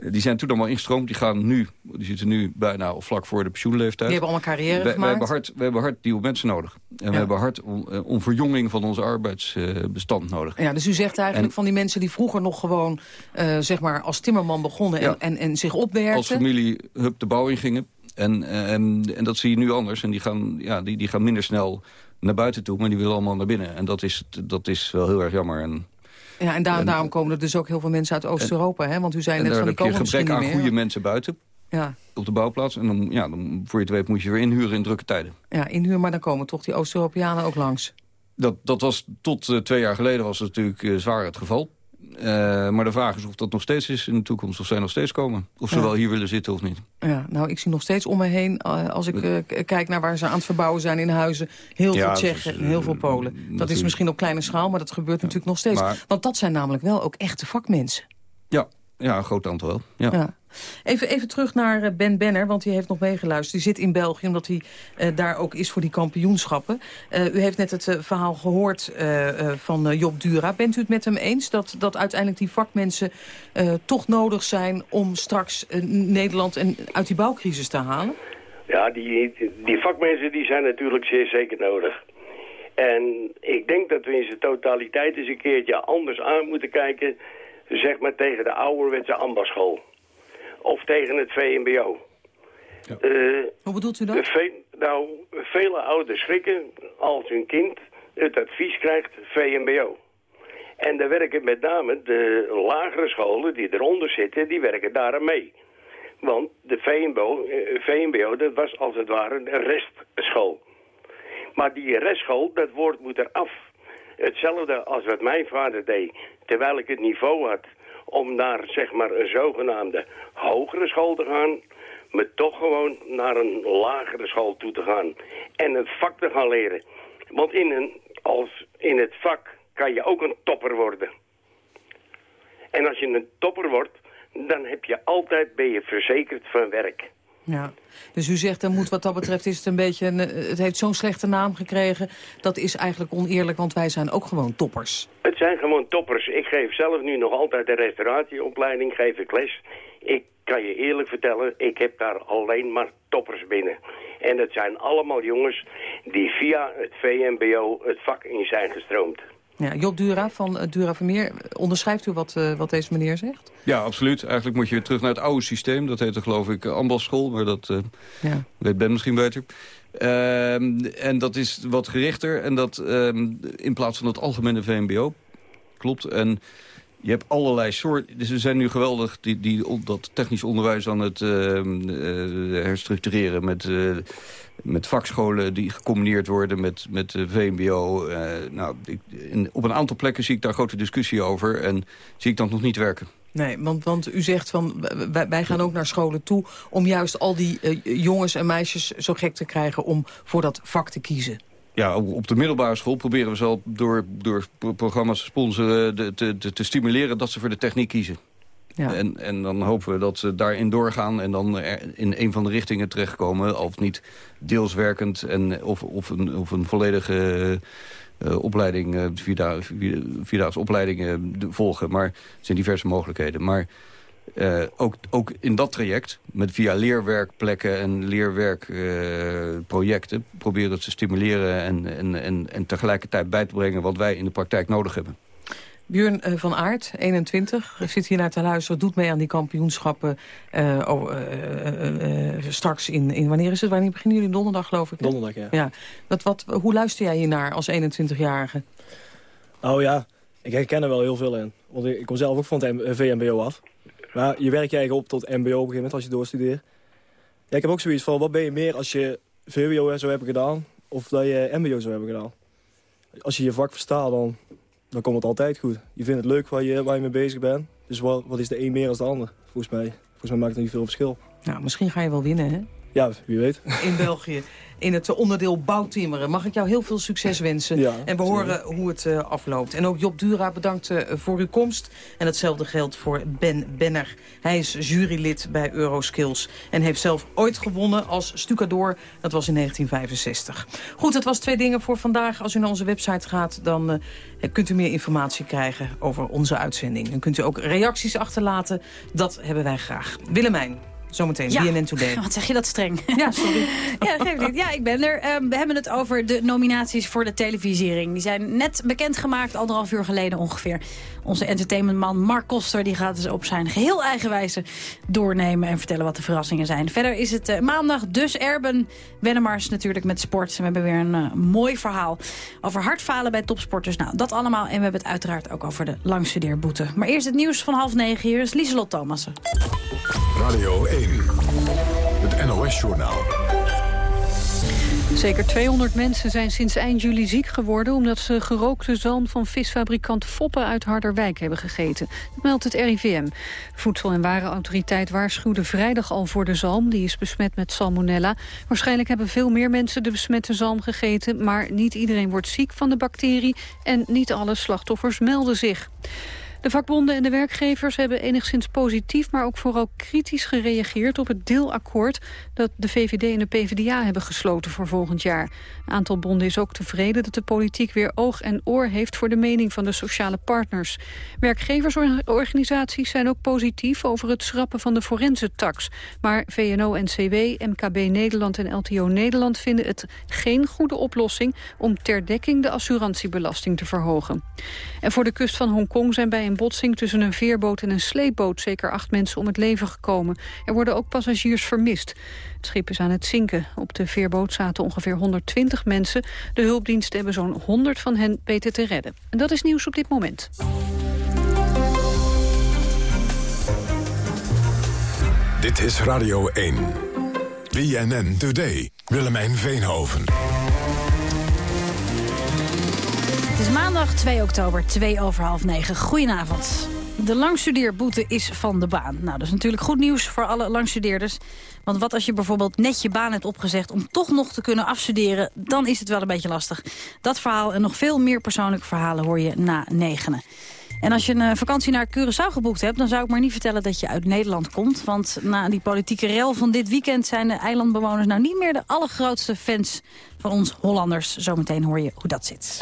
die zijn toen allemaal ingestroomd. Die gaan nu, die zitten nu bijna of vlak voor de pensioenleeftijd. Die hebben allemaal carrière we, gemaakt. We hebben hard, we hebben hard nieuwe mensen nodig. En we hebben hard om, om verjonging van ons arbeidsbestand nodig. Ja, dus u zegt eigenlijk van die mensen die vroeger nog gewoon... Uh, zeg maar als timmerman begonnen en, en, en zich opwerkten. Als familie hup de bouw ingingen. En, en, en dat zie je nu anders. En die gaan, ja, die, die gaan minder snel naar buiten toe, maar die willen allemaal naar binnen. En dat is, dat is wel heel erg jammer. En ja, en, daar, daarom komen er dus ook heel veel mensen uit Oost-Europa. hè? Want u zei net van die komen je gebrek aan goede mensen buiten. Ja. Op de bouwplaats. En dan, ja, dan, voor je het weet moet je weer inhuren in drukke tijden. Ja, inhuren, maar dan komen toch die Oost-Europeanen ook langs. Dat, dat was tot uh, twee jaar geleden was het natuurlijk uh, zwaar het geval. Uh, maar de vraag is of dat nog steeds is in de toekomst. Of zij nog steeds komen. Of ze Ja. wel hier willen zitten of niet. Ja, nou, ik zie nog steeds om me heen, uh, als ik uh, k- kijk naar waar ze aan het verbouwen zijn in huizen, heel Ja, veel Tsjechen en heel veel Polen. Dat is misschien op kleine schaal, maar dat gebeurt natuurlijk nog steeds. Maar- Want dat zijn namelijk wel ook echte vakmensen. Ja, ja een groot aantal wel. Ja. Ja. Even, even terug naar eh, Ben Benner, want die heeft nog meegeluisterd. Die zit in België, omdat hij eh, daar ook is voor die kampioenschappen. Eh, u heeft net het verhaal gehoord eh, eh, van Job Dura. Bent u het met hem eens dat, dat uiteindelijk die vakmensen eh, toch nodig zijn... om straks Nederland en, uit die bouwcrisis te halen? Ja, die, die vakmensen die zijn natuurlijk zeer zeker nodig. En ik denk dat we in zijn totaliteit eens een keertje anders aan moeten kijken... zeg maar tegen de ouderwetse ambasschool. Of tegen het VMBO. Eh, Hoe bedoelt u dat? Ve- nou, vele ouders schrikken als hun kind het advies krijgt VMBO. En daar werken met name de lagere scholen die eronder zitten, die werken daar aan mee. Want de VMBO, eh, VMBO, dat was als het ware een restschool. Maar die restschool, dat woord moet eraf. Hetzelfde als wat mijn vader deed, terwijl ik het niveau had om naar zeg maar een zogenaamde hogere school te gaan, maar toch gewoon naar een lagere school toe te gaan en een vak te gaan leren. Want in, een, als in het vak kan je ook een topper worden. En als je een topper wordt, dan heb je altijd, ben je verzekerd van werk. Ja. Dus u zegt, dan moet wat dat betreft is het een beetje... Een, eh, het heeft zo'n slechte naam gekregen. Dat is eigenlijk oneerlijk, want wij zijn ook gewoon toppers. Het zijn gewoon toppers. Ik geef zelf nu nog altijd een restauratieopleiding, geef ik les. Ik kan je eerlijk vertellen, ik heb daar alleen maar toppers binnen. En het zijn allemaal jongens die via het VMBO het vak in zijn gestroomd. Ja, Job Dura van eh, Dura Vermeer, onderschrijft u wat, eh, wat deze meneer zegt? Ja, absoluut. Eigenlijk moet je weer terug naar het oude systeem. Dat heette geloof ik ambasschool, maar dat eh, Ja. weet Ben misschien beter. Ehm, en dat is wat gerichter. En dat ehm, in plaats van het algemene VMBO. Klopt. En je hebt allerlei soorten. Dus zijn nu geweldig die, die, dat technisch onderwijs aan het ehm, eh, herstructureren. Met, eh, met vakscholen die gecombineerd worden met, met VMBO. Eh, nou, ik, op een aantal plekken zie ik daar grote discussie over. En zie ik dat nog niet werken. Nee, want, want u zegt van wij, wij gaan ook naar scholen toe... om juist al die eh, jongens en meisjes zo gek te krijgen om voor dat vak te kiezen. Ja, op de middelbare school proberen we ze al door, door pro- programma's sponsoren de, te, te, te stimuleren dat ze voor de techniek kiezen. Ja. En, en dan hopen we dat ze daarin doorgaan en dan in een van de richtingen terechtkomen. Of niet deels werkend en, of, of, een, of een volledige eh, opleiding, eh, vier- vierdaagse opleiding eh, de- volgen. Maar er zijn diverse mogelijkheden. Maar eh, ook, ook in dat traject, met via leerwerkplekken en leerwerkprojecten... proberen het te stimuleren en, en, en, en tegelijkertijd bij te brengen... wat wij in de praktijk nodig hebben. Björn eh, van Aert, 21, zit hier naar te luisteren... doet mee aan die kampioenschappen eh, oh, eh, eh, eh, straks in, in... Wanneer is het? Wanneer beginnen jullie? Donderdag, geloof ik. hè? Donderdag, ja. ja. Wat, wat, hoe luister jij hier naar als 21-jarige? Nou ja, ik herken er wel heel veel in. Want ik kom zelf ook van het VMBO af. Maar je werkt je eigen op tot mbo op een gegeven moment als je doorstudeert. Ja, ik heb ook zoiets van, wat ben je meer als je VWO zou hebben gedaan... of dat je mbo zou hebben gedaan. Als je je vak verstaat, dan, dan komt het altijd goed. Je vindt het leuk waar je, waar je mee bezig bent. Dus wat, wat is de een meer als de ander, volgens mij. Volgens mij maakt het niet veel verschil. Nou, misschien ga je wel winnen, hè? Ja, wie weet. In België in het onderdeel bouwtimmeren. Mag ik jou heel veel succes wensen. Ja, en we horen hoe het uh, afloopt. En ook Job Dura bedankt uh, voor uw komst. En hetzelfde geldt voor Ben Benner. Hij is jurylid bij Euroskills. En heeft zelf ooit gewonnen als stucador. Dat was in 1965. Goed, dat was twee dingen voor vandaag. Als u naar onze website gaat, dan uh, kunt u meer informatie krijgen over onze uitzending. Dan kunt u ook reacties achterlaten. Dat hebben wij graag. Willemijn. Zometeen, ja. BNN Today. Wat zeg je dat streng? Ja, sorry. ja, geef niet. ja, ik ben er. Um, we hebben het over de nominaties voor de televisiering. Die zijn net bekendgemaakt, anderhalf uur geleden ongeveer. Onze entertainmentman Mark Koster die gaat dus op zijn geheel eigen wijze doornemen... en vertellen wat de verrassingen zijn. Verder is het uh, maandag, dus Erben Wennemars natuurlijk met sport. En we hebben weer een uh, mooi verhaal over hardfalen bij topsporters. Nou, dat allemaal. En we hebben het uiteraard ook over de langstudeerboete. Maar eerst het nieuws van half negen. Hier is Lieselot Thomassen. Radio 1, het NOS-journaal. Zeker 200 mensen zijn sinds eind juli ziek geworden... omdat ze gerookte zalm van visfabrikant Foppen uit Harderwijk hebben gegeten. Dat meldt het RIVM. Voedsel- en Warenautoriteit waarschuwde vrijdag al voor de zalm. Die is besmet met salmonella. Waarschijnlijk hebben veel meer mensen de besmette zalm gegeten... maar niet iedereen wordt ziek van de bacterie... en niet alle slachtoffers melden zich. De vakbonden en de werkgevers hebben enigszins positief... maar ook vooral kritisch gereageerd op het deelakkoord... dat de VVD en de PvdA hebben gesloten voor volgend jaar. Een aantal bonden is ook tevreden dat de politiek weer oog en oor heeft... voor de mening van de sociale partners. Werkgeversorganisaties zijn ook positief over het schrappen van de forensentax. Maar VNO-NCW, MKB Nederland en LTO Nederland vinden het geen goede oplossing... om ter dekking de assurantiebelasting te verhogen. En voor de kust van Hongkong zijn bij een botsing tussen een veerboot en een sleepboot zeker acht mensen om het leven gekomen. Er worden ook passagiers vermist. Het schip is aan het zinken. Op de veerboot zaten ongeveer 120 mensen. De hulpdiensten hebben zo'n 100 van hen weten te redden. En dat is nieuws op dit moment. Dit is Radio 1. BNN Today. Willemijn Veenhoven. Maandag 2 oktober, 2 over half 9. Goedenavond. De langstudeerboete is van de baan. Nou, dat is natuurlijk goed nieuws voor alle langstudeerders. Want wat als je bijvoorbeeld net je baan hebt opgezegd... om toch nog te kunnen afstuderen, dan is het wel een beetje lastig. Dat verhaal en nog veel meer persoonlijke verhalen hoor je na negenen. En als je een vakantie naar Curaçao geboekt hebt... dan zou ik maar niet vertellen dat je uit Nederland komt. Want na die politieke rel van dit weekend... zijn de eilandbewoners nou niet meer de allergrootste fans van ons Hollanders. Zometeen hoor je hoe dat zit.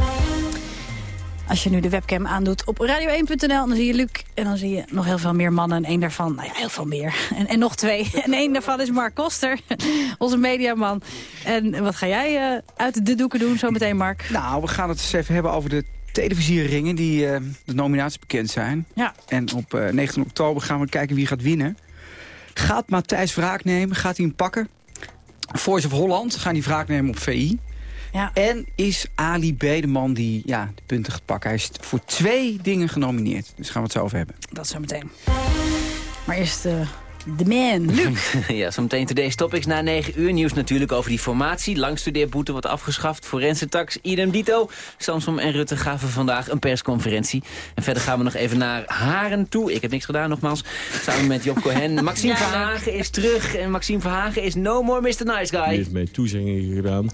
Als je nu de webcam aandoet op radio1.nl, dan zie je Luc. En dan zie je nog heel veel meer mannen. En één daarvan, nou ja, heel veel meer. En, en nog twee. En één daarvan is Mark Koster, onze mediaman. En wat ga jij uh, uit de doeken doen zometeen, Mark? Nou, we gaan het eens even hebben over de televisieringen die uh, de nominaties bekend zijn. Ja. En op uh, 19 oktober gaan we kijken wie gaat winnen. Gaat Matthijs wraak nemen? Gaat hij hem pakken? Voice of Holland gaan die wraak nemen op VI. Ja. En is Ali B de man die ja, de punten gaat pakken. Hij is voor twee dingen genomineerd. Dus gaan we het zo over hebben. Dat zo meteen. Maar eerst... Uh... De man, Luc. ja, zometeen today's topics na 9 uur. Nieuws natuurlijk over die formatie. Langstudeerboete wordt afgeschaft. Forensentax, idem dito. Samsom en Rutte gaven vandaag een persconferentie. En verder gaan we nog even naar Haren toe. Ik heb niks gedaan, nogmaals. Samen met Job Cohen. Maxime ja, Verhagen is terug. En Maxime Verhagen is no more Mr. Nice Guy. Die heeft mij toezeggingen gedaan.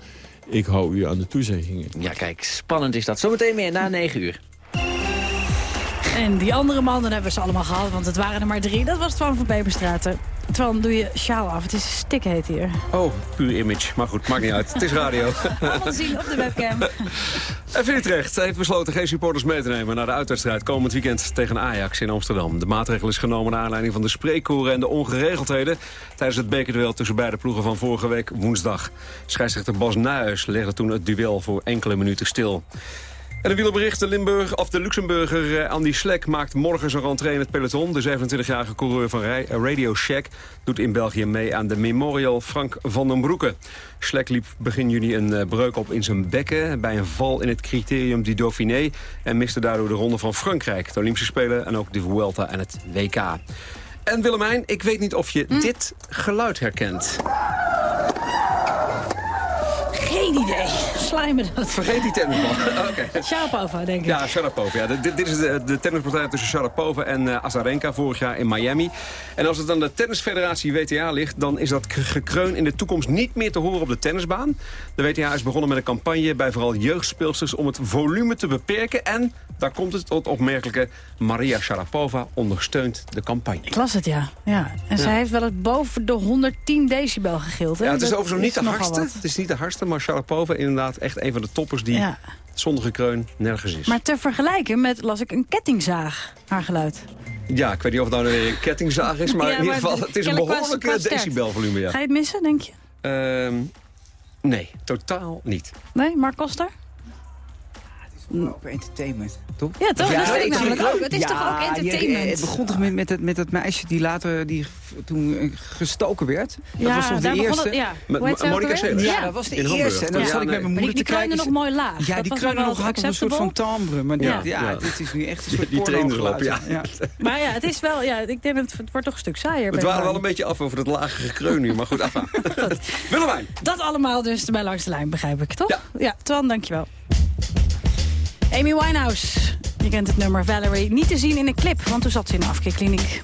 Ik hou u aan de toezeggingen. Ja, kijk, spannend is dat. Zometeen meer na 9 uur. En die andere mannen hebben ze allemaal gehad, want het waren er maar drie. Dat was Twan van Peperstraten. Twan, doe je sjaal af. Het is stikheet hier. Oh, puur image. Maar goed, maakt niet uit. Het is radio. Allemaal zien op de webcam. FC Utrecht heeft besloten geen supporters mee te nemen... naar de uitwedstrijd komend weekend tegen Ajax in Amsterdam. De maatregel is genomen naar aanleiding van de spreekkoren en de ongeregeldheden... tijdens het bekerduel tussen beide ploegen van vorige week woensdag. Scheidsrechter Bas Nuis legde toen het duel voor enkele minuten stil. En de wielerbericht, de, Limburg, of de Luxemburger uh, Andy Slek maakt morgen zijn rentree in het peloton. De 27-jarige coureur van Radio Shack doet in België mee aan de Memorial Frank van den Broeke. Slek liep begin juni een uh, breuk op in zijn bekken bij een val in het criterium du Dauphiné... en miste daardoor de Ronde van Frankrijk, de Olympische Spelen en ook de Vuelta en het WK. En Willemijn, ik weet niet of je hm? dit geluid herkent. Geen idee. Dat. Vergeet die tennisbal. Oké. Sharapova, denk ik. Ja, Sharapova. Ja. Dit, dit is de, de tennispartij tussen Sharapova en uh, Azarenka vorig jaar in Miami. En als het aan de tennisfederatie WTA ligt... dan is dat gekreun in de toekomst niet meer te horen op de tennisbaan. De WTA is begonnen met een campagne bij vooral jeugdspeelsters... om het volume te beperken. En, daar komt het tot opmerkelijke... Maria Sharapova ondersteunt de campagne. Ik las het, ja. ja. En zij heeft wel eens boven de 110 decibel gegild. Hè? Ja, het is overigens niet de hardste. Het is niet de hardste, maar Sharapova inderdaad echt een van de toppers... die Ja. zonder gekreun nergens is. Maar te vergelijken met, las ik, een kettingzaag, haar geluid. Ja, ik weet niet of het nou een kettingzaag is, maar Ja, in ieder geval, het is een behoorlijke decibelvolume, ja. Ga je het missen, denk je? Ehm, nee, totaal niet. Nee, Mark Koster? Ook entertainment, toch? Ja, toch? Dat vind ik namelijk ook. Het is Ja, toch ook die- entertainment? Het begon toch met, met, het, met dat meisje die later die, toen eh, gestoken werd? Dat Ja, was toch de eerste? het- ja. Monica? Seles. Ja, Ja. dat was de In eerste. En dan Ja, zat ik met mijn moeder die, te die kijken. kreunde nog mooi laag. Ja, Dat die wel nog had op een soort van timbre. Maar Ja, ja, ja, ja. dit is nu echt een soort Die erop, ja. Maar ja, het is wel, ja, ik denk dat het, het wordt toch een stuk saaier. We ik dwalen wel een beetje af over het lage gekreun nu, maar goed, af. Willemijn. Dat allemaal dus bij Langs de Lijn, begrijp ik, toch? Ja. Ja, Twan, dankjewel. Amy Winehouse, je kent het nummer Valerie. Niet te zien in een clip, want toen zat ze in een afkeerkliniek.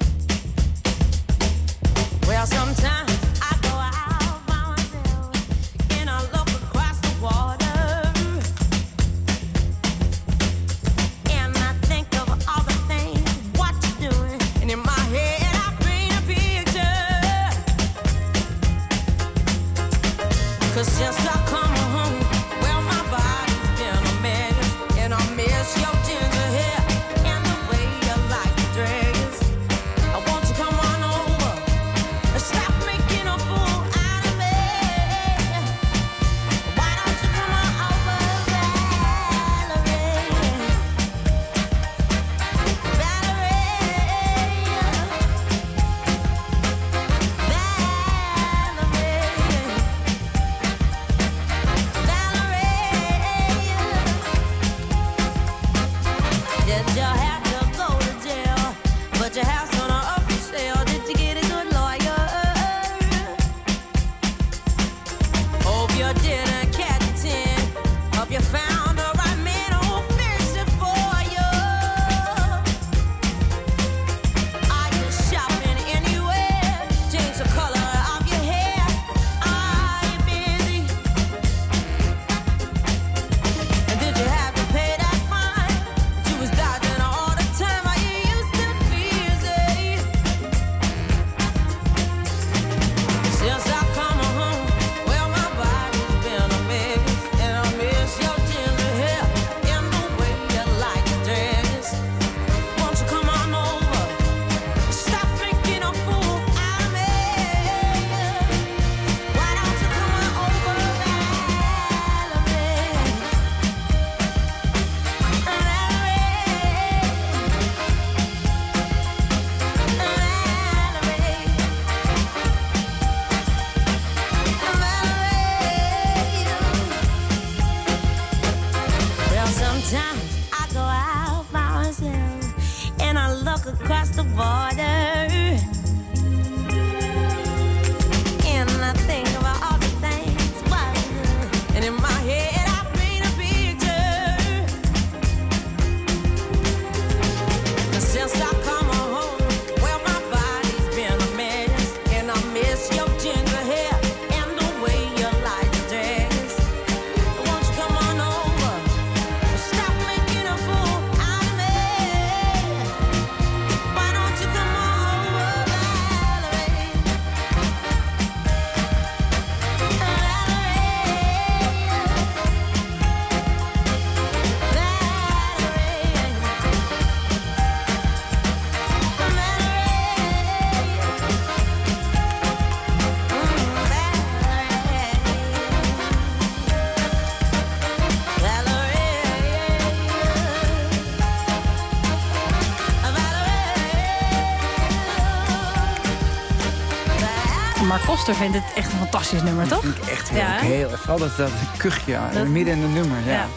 Koster vindt het echt een fantastisch nummer, toch? Vind ik echt heel, Ja, heel erg. Vooral dat, dat kuchje Dat- midden in het nummer. Ja. Ja.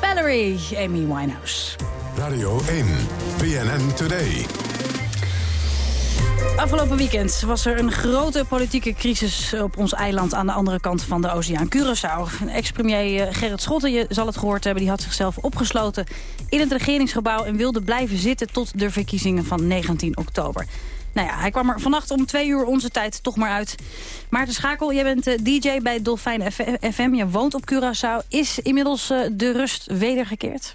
Valerie, Amy Winehouse. Radio 1, BNN Today. Afgelopen weekend was er een grote politieke crisis op ons eiland aan de andere kant van de oceaan, Curaçao. Ex-premier eh, Gerrit Schotten, je zal het gehoord hebben, die had zichzelf opgesloten in het regeringsgebouw en wilde blijven zitten tot de verkiezingen van 19 oktober. Nou ja, hij kwam er vannacht om twee uur onze tijd toch maar uit. Maarten Schakel, jij bent eh, DJ bij Dolfijn FM, je woont op Curaçao. Is inmiddels eh, de rust wedergekeerd?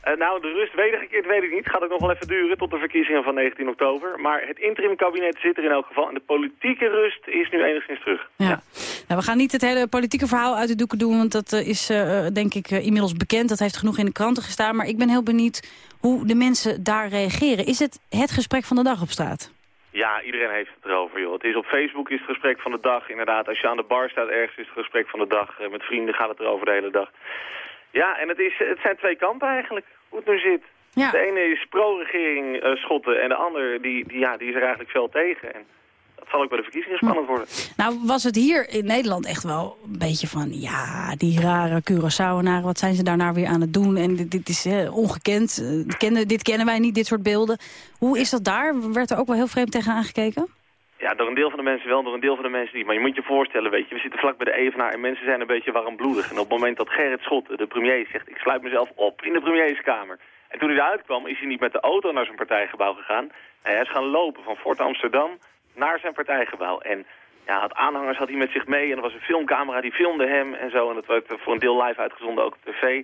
Eh, nou, de rust wedergekeerd weet ik niet. Gaat ook nog wel even duren tot de verkiezingen van 19 oktober. Maar het interimkabinet zit er in elk geval. En de politieke rust is nu enigszins terug. Ja. Nou, we gaan niet het hele politieke verhaal uit de doeken doen... want dat is denk ik inmiddels bekend. Dat heeft genoeg in de kranten gestaan. Maar ik ben heel benieuwd hoe de mensen daar reageren. Is het het gesprek van de dag op straat? Ja, iedereen heeft het erover, joh. Het is op Facebook is het gesprek van de dag, inderdaad. Als je aan de bar staat ergens is het gesprek van de dag. Eh, Met vrienden gaat het erover de hele dag. Ja, en het, is, het zijn twee kampen eigenlijk, hoe het nu zit. De ene is pro-regering eh, Schotten en de ander die, die, ja, die is er eigenlijk fel tegen. En zal ook bij de verkiezingen spannend worden. Nou, was het hier in Nederland echt wel een beetje van... ja, die rare Curaçaoenaren, wat zijn ze daar nou weer aan het doen? En dit, dit is eh, ongekend, Eh, dit kennen, dit kennen wij niet, dit soort beelden. Hoe is dat daar? Werd er ook wel heel vreemd tegen aangekeken? Ja, door een deel van de mensen wel, door een deel van de mensen niet. Maar je moet je voorstellen, weet je, we zitten vlak bij de Evenaar en mensen zijn een beetje warmbloedig. En op het moment dat Gerrit Schot, de premier, zegt, ik sluit mezelf op in de premierskamer. En toen hij eruit kwam, is hij niet met de auto naar zijn partijgebouw gegaan. Hij is gaan lopen van Fort Amsterdam naar zijn partijgebouw. En ja, had aanhangers had hij met zich mee en er was een filmcamera die filmde hem en zo. En dat werd voor een deel live uitgezonden ook op tv.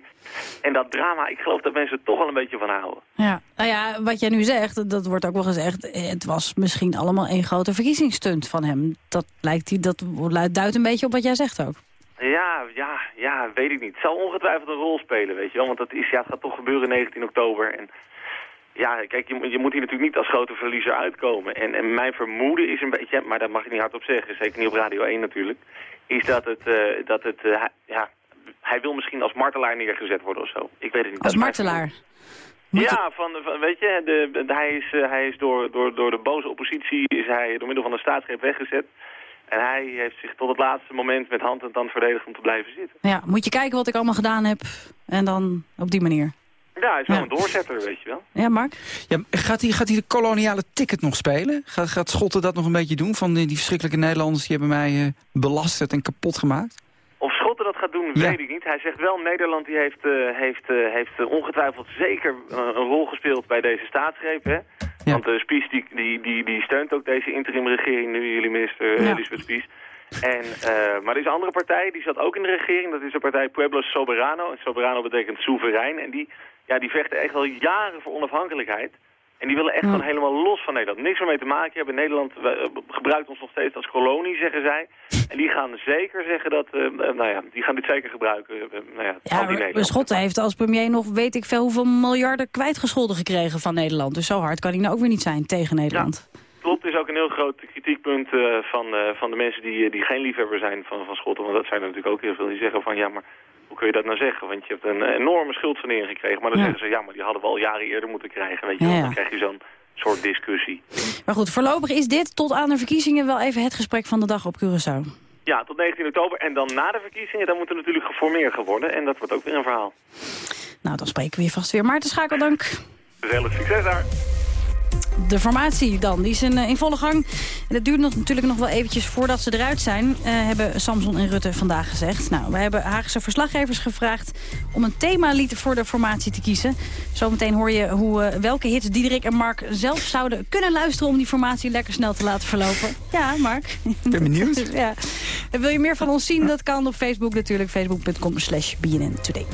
En dat drama, ik geloof dat mensen er toch wel een beetje van houden. Ja, nou ja, wat jij nu zegt, dat wordt ook wel gezegd... eh, het was misschien allemaal één grote verkiezingsstunt van hem. Dat, lijkt, hij- dat duidt een beetje op wat jij zegt ook. Ja, ja, ja, weet ik niet. Het zal ongetwijfeld een rol spelen, weet je wel. Want dat is, ja, het gaat toch gebeuren 19 oktober. En ja, kijk, je, moet- je moet hier natuurlijk niet als grote verliezer uitkomen. En, en mijn vermoeden is een beetje, maar dat mag ik niet hardop zeggen, zeker niet op Radio 1 natuurlijk, is dat het, eh, dat het eh, ja, hij wil misschien als martelaar neergezet worden of zo. Ik weet het niet. Als martelaar. ja, van, van, weet je, de, de- hij is, eh, hij is door, door, door de boze oppositie is hij door middel van een staatsgreep weggezet. En hij heeft zich tot het laatste moment met hand en tand verdedigd om te blijven zitten. Ja, moet je kijken wat ik allemaal gedaan heb. En dan op die manier. Ja, hij is wel Ja. een doorzetter, weet je wel. Ja, Mark? Ja, gaat hij gaat hij de koloniale ticket nog spelen? Gaat, gaat Schotten dat nog een beetje doen? Van die, die verschrikkelijke Nederlanders die hebben mij eh, belasterd en kapot gemaakt? Of Schotten dat gaat doen, Ja. weet ik niet. Hij zegt wel, Nederland die heeft, eh, heeft, eh, heeft ongetwijfeld zeker een rol gespeeld bij deze staatsgreep. Hè? Want de Spies die, die, die, die steunt ook deze interimregering, nu jullie minister Ja. Elisabeth Spies. En, eh, maar er is een andere partij, die zat ook in de regering. Dat is de partij Pueblo Soberano. En Soberano betekent soeverein. En die, ja, die vechten echt al jaren voor onafhankelijkheid. En die willen echt gewoon helemaal los van Nederland. Niks meer mee te maken hebben. Nederland eh, gebruikt ons nog steeds als kolonie, zeggen zij. En die gaan zeker zeggen dat, eh, eh, nou ja, die gaan dit zeker gebruiken. eh, nou ja, Ja. Schotten heeft als premier nog weet ik veel hoeveel miljarden kwijtgescholden gekregen van Nederland. Dus zo hard kan hij nou ook weer niet zijn tegen Nederland. Klopt, is ook een heel groot kritiekpunt van, van de mensen die, die geen liefhebber zijn van, van Schotten. Want dat zijn er natuurlijk ook heel veel die zeggen van ja, maar hoe kun je dat nou zeggen? Want je hebt een enorme schuldsanering gekregen. Maar dan Ja. zeggen ze ja, maar die hadden we al jaren eerder moeten krijgen. Weet je wel? Dan krijg je zo'n soort discussie. Maar goed, voorlopig is dit tot aan de verkiezingen wel even het gesprek van de dag op Curaçao. Ja, tot 19 oktober. En dan na de verkiezingen, dan moet er natuurlijk geformeerd worden. En dat wordt ook weer een verhaal. Nou, dan spreken we je vast weer. Maarten Schakel, dank. Veel succes daar. De formatie dan, die is in, eh, in volle gang. En het duurt nog, natuurlijk nog wel eventjes voordat ze eruit zijn... eh, hebben Samson en Rutte vandaag gezegd. Nou, we hebben Haagse verslaggevers gevraagd... om een themalied voor de formatie te kiezen. Zometeen hoor je hoe, eh, welke hits Diederik en Mark zelf zouden kunnen luisteren... om die formatie lekker snel te laten verlopen. Ja, Mark. Ik ben benieuwd. ja. En wil je meer van ons zien? Dat kan op Facebook natuurlijk. Facebook.com slash BNN Today.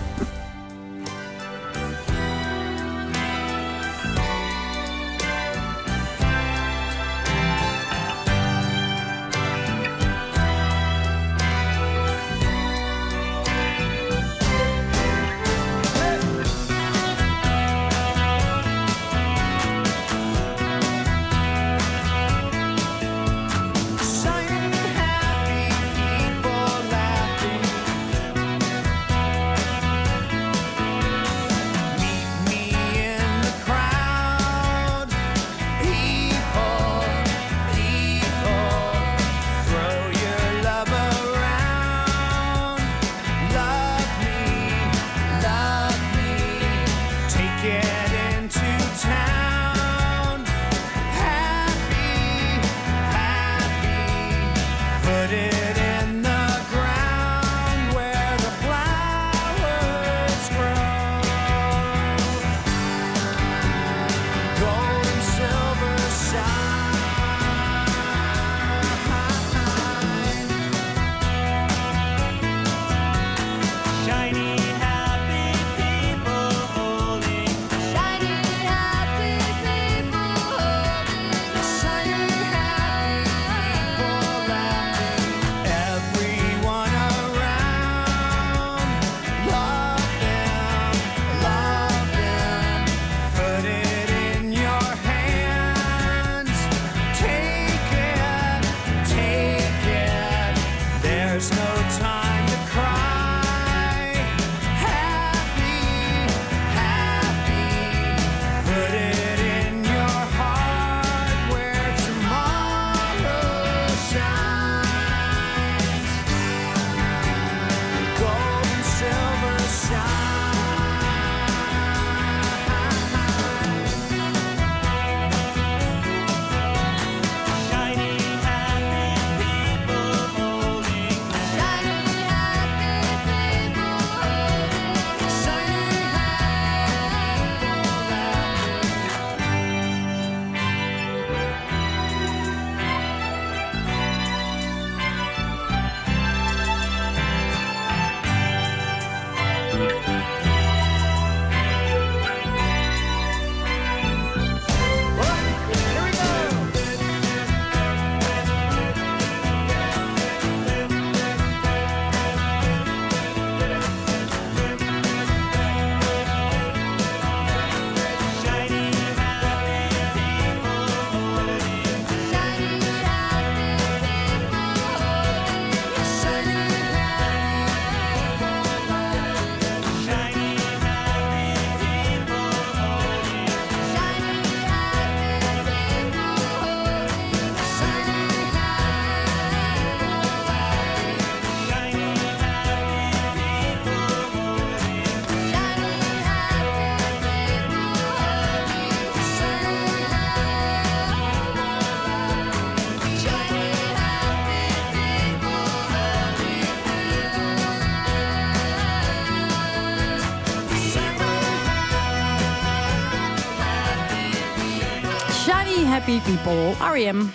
Happy People, R.E.M.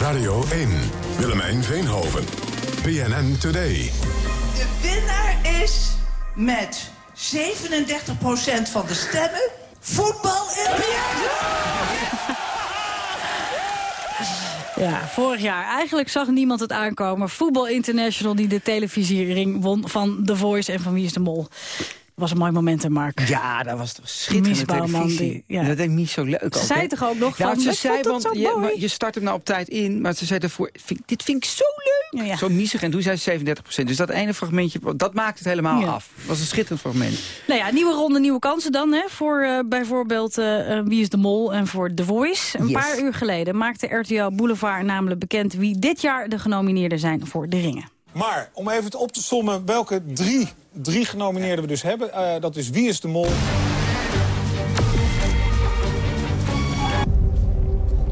Radio 1, Willemijn Veenhoven. PNN Today. De winnaar is met 37% van de stemmen voetbal in Ja, vorig jaar. Eigenlijk zag niemand het aankomen. Voetbal International die de televisiering won van The Voice en van Wie is de Mol. Was een mooi moment, hè, Mark. Ja, dat was toch schitterende Bouwman, televisie. die- ja. Dat deed niet zo leuk ook, Ze zei toch ook nog Ja, van, ze zei, want je, je start hem nou op tijd in, maar ze zei daarvoor, vind, dit vind ik zo leuk. Zo miezig. En toen zei ze 37% Dus dat ene fragmentje, dat maakt het helemaal Ja. af. Dat was een schitterend fragment. Nou ja, nieuwe ronde, nieuwe kansen dan. Hè, voor eh, bijvoorbeeld eh, eh, Wie is de Mol en voor The Voice. Een Yes. paar uur geleden maakte RTL Boulevard namelijk bekend... wie dit jaar de genomineerden zijn voor de ringen. Maar om even het op te sommen welke drie, drie genomineerden we dus hebben. eh, dat is Wie is de Mol?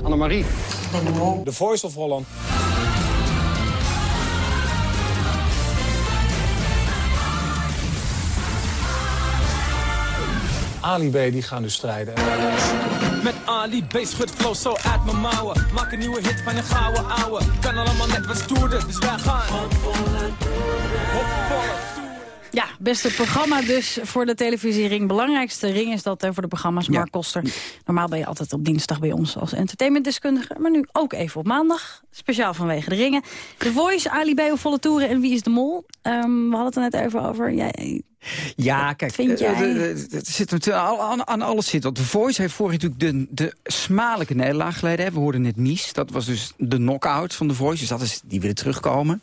Annemarie. The Voice of Holland. Ali B die gaan dus strijden. Met Ali B schud flow zo uit mijn mouwen. Maak een nieuwe hit van een gouden ouwe. Kan allemaal net wat stoerder, dus wij gaan. Ja, beste programma dus voor de televisiering. Belangrijkste ring is dat hè, voor de programma's. Mark Koster. Normaal ben je altijd op dinsdag bij ons als entertainmentdeskundige. Maar nu ook even op maandag. Speciaal vanwege de ringen. The Voice, Ali B op volle toeren en Wie is de Mol? Ehm, we hadden het er net even over. Jij, Ja, kijk, vind eh, jij? eh, eh, het zit natuurlijk aan, alles zit. Want The Voice heeft vorig natuurlijk de, de smadelijke nederlaag geleden. We hoorden net Mies, dat was dus de knock-out van The Voice. Dus dat is, die willen terugkomen.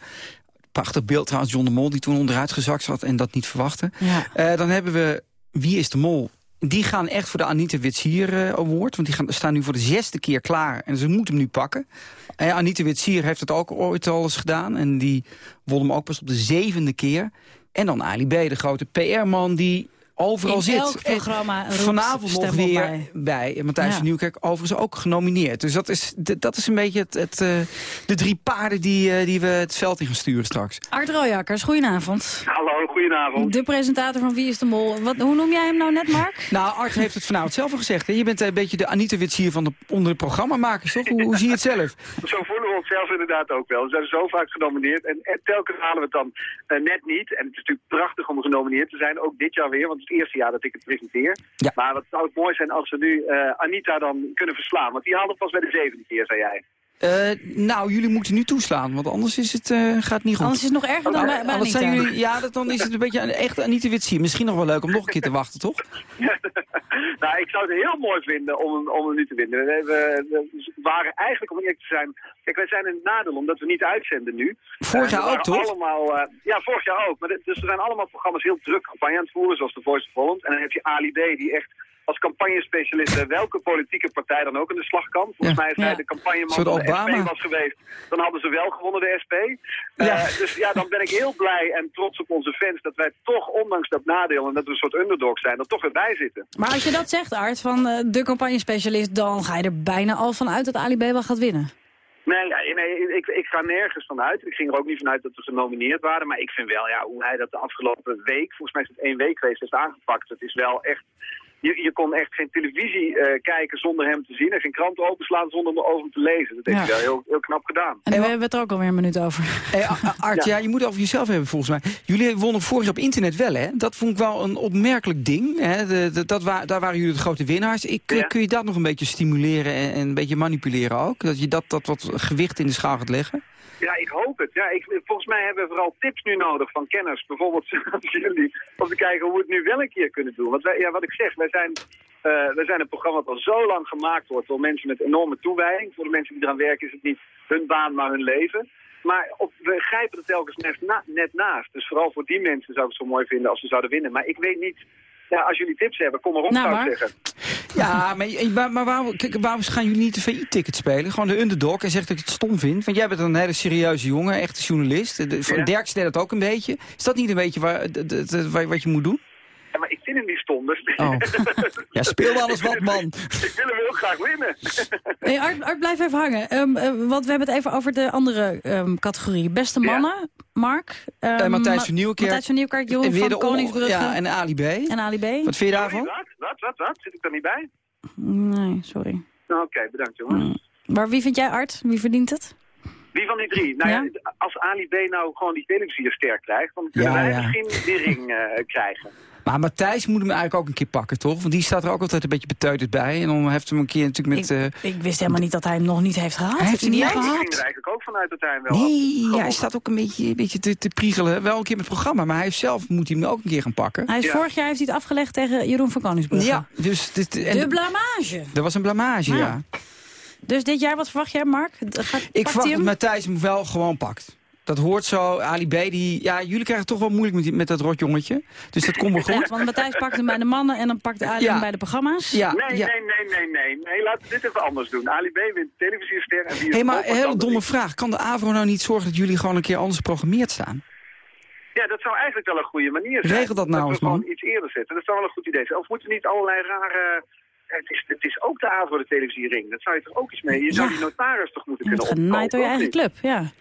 Prachtig beeld trouwens, John de Mol die toen onderuit gezakt zat en dat niet verwachtte. Ja. Eh, dan hebben we Wie is de Mol? Die gaan echt voor de Anita Witsier eh, Award. Want die gaan, staan nu voor de zesde keer klaar. En ze moeten hem nu pakken. Eh, Anita Witsier heeft het ook ooit al eens gedaan. En die won hem ook pas op de zevende keer. En dan Ali B, de grote PR-man die overal In zit. elk programma Vanavond nog weer bij. En Matthijs Ja. van Nieuwkerk overigens ook genomineerd. Dus dat is, dat is een beetje het, het, eh, de drie paarden die, eh, die we het veld in gaan sturen straks. Art Rooijakkers, goedenavond. Hallo, goedenavond. De presentator van Wie is de Mol. Wat, hoe noem jij hem nou net, Mark? Nou, Art heeft het vanavond zelf al gezegd. Hè? Je bent een beetje de Anita Witsier van de, onder de programmamakers, toch? Hoe, hoe zie je het zelf? Zo voelen we ons zelf inderdaad ook wel. We zijn zo vaak genomineerd en, en telkens halen we het dan eh, net niet. En het is natuurlijk prachtig om genomineerd te zijn, ook dit jaar weer, want het eerste jaar dat ik het presenteer. Maar wat zou het mooi zijn als we nu eh, Anita dan kunnen verslaan, want die haalde pas bij de zevende keer, zei jij. Eh, nou, jullie moeten nu toeslaan, want anders is het, eh, gaat het niet goed. Anders is het nog erger dan bij, Anita. zijn jullie, ja, dat, dan is het een beetje echte Anita Witsier. Misschien nog wel leuk om nog een keer te wachten, toch? nou, ik zou het heel mooi vinden om hem, om hem nu te winnen. We, waren eigenlijk, om eerlijk te zijn... Kijk, wij zijn in het nadeel omdat we niet uitzenden nu. Vorig Eh, jaar ook, toch? Allemaal, eh, ja, vorig jaar ook. Maar dit- dus er zijn allemaal programma's heel druk campagne aan het voeren, zoals The Voice of Holland. En dan heb je Ali B, die echt als campagnespecialist bij welke politieke partij dan ook in de slag kan. Volgens Ja. mij is hij Ja. de campagneman van de Obama. SP was geweest. Dan hadden ze wel gewonnen, de SP. Eh. Dus ja, dan ben ik heel blij en trots op onze fans dat wij toch, ondanks dat nadeel en dat we een soort underdog zijn, er toch weer bij zitten. Maar als je dat zegt, Art, van eh, de campagnespecialist... dan ga je er bijna al van uit dat Ali B wel gaat winnen. Nee, ja, nee ik, ik ga nergens vanuit. Ik ging er ook niet vanuit dat we genomineerd waren. Maar ik vind wel, ja, hoe hij dat de afgelopen week, volgens mij is het één week geweest, heeft aangepakt. Het is wel echt, je, je kon echt geen televisie eh, kijken zonder hem te zien. En geen krant openslaan zonder over hem te lezen. Dat heeft Ja. hij wel heel, heel knap gedaan. En we hebben het er ook alweer een minuut over. Hey, Art, ja. je moet het over jezelf hebben volgens mij. Jullie wonnen vorig jaar op internet wel, hè? Dat vond ik wel een opmerkelijk ding. Hè? De, de- dat wa daar waren jullie de grote winnaars. Ik, Ja. Kun je dat nog een beetje stimuleren en, en een beetje manipuleren ook? Dat je dat, dat wat gewicht in de schaal gaat leggen? Ja, ik hoop het. Ja, ik, volgens mij hebben we vooral tips nu nodig van kenners. Bijvoorbeeld zoals jullie. Om te kijken hoe we het nu wel een keer kunnen doen. Want ja, wat ik zeg, wij zijn, eh, wij zijn een programma dat al zo lang gemaakt wordt door mensen met enorme toewijding. Voor de mensen die eraan werken is het niet hun baan, maar hun leven. Maar we grijpen er telkens net, net naast. Dus vooral voor die mensen zou ik het zo mooi vinden als ze zouden winnen. Maar ik weet niet... Ja, als jullie tips hebben, kom maar op, Nou, zou ik Mark. zeggen. Ja, maar, maar, waarom, kijk, waarom gaan jullie niet de VI-ticket spelen? Gewoon de underdog en zegt dat ik het stom vind. Want jij bent een hele serieuze jongen, echte journalist. De, van Ja. Derks deed dat ook een beetje. Is dat niet een beetje waar, de- de- de- waar- wat je moet doen? Ja, maar ik vind hem niet stom. Dus... Oh. Ja, speel dan eens wat, man. ik wil hem heel graag winnen. Hey, Art, Art, blijf even hangen. Ehm, eh, want we hebben het even over de andere ehm, categorie. Beste mannen, Mark. ehm, Eh, Matthijs Ma- van Nieuwkerk. Matthijs van Nieuwkerk, Jeroen van Koningsbrugge. Ja, en Ali B. En Ali B. Wat vind je daarvan? Wat, wat, wat, wat? Zit ik er niet bij? Nee, sorry. Nou, Oké, bedankt jongens. Maar wie vind jij, Art? Wie verdient het? Wie van die drie? Nou ja, als Ali B nou gewoon die televisier krijgt, dan kunnen Ja, wij ja. misschien die ring eh, krijgen. Maar Matthijs moet hem eigenlijk ook een keer pakken, toch? Want die staat er ook altijd een beetje beteuterd bij. En dan heeft hem een keer natuurlijk met... eh, Ik wist helemaal niet dat hij hem nog niet heeft gehad. Hij heeft hem niet Ik gehad. ging er eigenlijk ook vanuit dat hij hem wel Nee, had. ja, hij staat ook een beetje, een beetje te, te priegelen. Wel een keer met het programma, maar hij zelf moet hij hem ook een keer gaan pakken. Hij is Vorig jaar heeft hij het afgelegd tegen Jeroen van Koningsbrugge. Ja, dus... Dit, en- De blamage. Dat was een blamage, Nou, ja. Dus dit jaar, wat verwacht jij, Mark? Gaat, Ik hij verwacht dat? Matthijs hem wel gewoon pakt. Dat hoort zo. Ali B, die, ja, jullie krijgen het toch wel moeilijk met, die- met dat rotjongetje. Dus dat komt wel Ja, goed. want Matthijs pakt hem bij de mannen en dan pakt Ali Ja. hem bij de programma's. Ja, Nee, ja. nee, nee, nee, nee, nee. Laten we dit even anders doen. Ali B wint televisierster en wie is Hé, maar Bob een hele domme vraag. Kan de AVRO nou niet zorgen dat jullie gewoon een keer anders geprogrammeerd staan? Ja, dat zou eigenlijk wel een goede manier zijn. Regel dat nou we eens, man. gewoon iets eerder zetten. Dat zou wel een goed idee zijn. Of moeten we niet allerlei rare... Het is, het is ook de AVRO de televisiering. Dat zou je toch ook iets mee... Je zou die notaris toch moeten kunnen wordt genaaid door je eigen club, ja.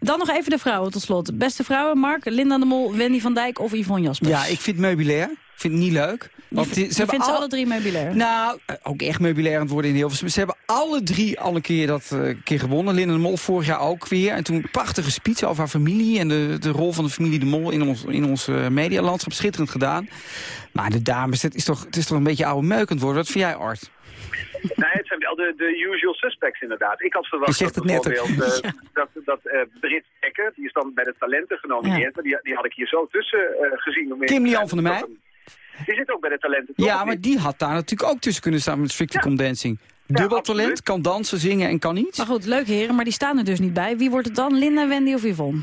Dan nog even de vrouwen tot slot. Beste vrouwen, Mark, Linda de Mol, Wendy van Dijk of Yvonne Jaspers? Ja, ik vind het meubilair. Ik vind het niet leuk. Want Je vindt ze al- alle drie meubilair? Nou, eh, ook echt meubilair aan het worden in Hilversum. Ze hebben alle drie al een keer dat eh, keer gewonnen. Linda de Mol vorig jaar ook weer. En toen een prachtige speech over haar familie... en de, de rol van de familie de Mol in ons, in ons eh, medialandschap. Schitterend gedaan. Maar de dames, het is toch, het is toch een beetje oude meuk aan het worden. Wat vind jij, Art? Nee, het zijn wel de, de usual suspects inderdaad. Ik had verwacht dat het net bijvoorbeeld dat, dat eh, Britt Dekker, die is dan bij de talenten genomineerd, maar die, die had ik hier zo tussen eh, gezien. om Kim Lian van der Meij? Die zit ook bij de talenten. toch, Ja, maar die had daar natuurlijk ook tussen kunnen staan met Strictly Come Dancing. Dubbel talent, kan dansen, zingen en kan iets. Maar goed, leuk heren, maar die staan er dus niet bij. Wie wordt het dan? Linda, Wendy of Yvonne?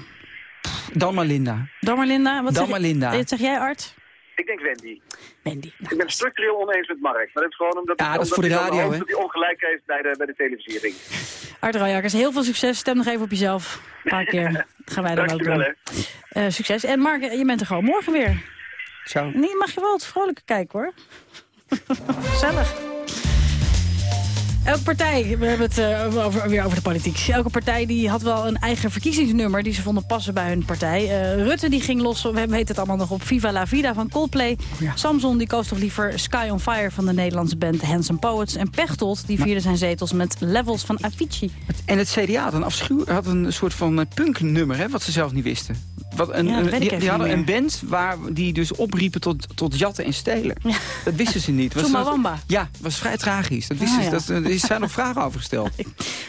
Dan maar Linda. Dan maar Linda. Wat Dan zeg, maar Linda. Wat zeg jij, Art? Ik denk Wendy. Wendy. ik ben structureel oneens met Mark, maar dat is gewoon omdat, Ja, dat is voor de radio, hè? dat hij ongelijk heeft bij de, bij de televisiering. Art Royakkers, heel veel succes. Stem nog even op jezelf. Een paar keer. Dat gaan wij dan ook doen. Eh, succes. En Mark, je bent er gewoon morgen weer. Nee, mag je wel het vrolijke kijken, hoor. Gezellig. Elke partij, we hebben het eh, over, weer over de politiek. Elke partij die had wel een eigen verkiezingsnummer die ze vonden passen bij hun partij. Eh, Rutte die ging los, we weten het allemaal nog op Viva la Vida van Coldplay. Samson die koos toch liever Sky on Fire van de Nederlandse band Handsome Poets. En Pechtold die vierde zijn zetels met Levels van Avicii. En het CDA had een, afschuw, had een soort van eh, punknummer, hè, wat ze zelf niet wisten. Wat een, Ja, die, hadden een band waar die dus opriepen tot, tot jatten en stelen. Dat wisten ze niet. Was- Chumbawamba. Ja, was vrij tragisch. Dat wisten Ah, ze. Dat, er zijn nog vragen over gesteld.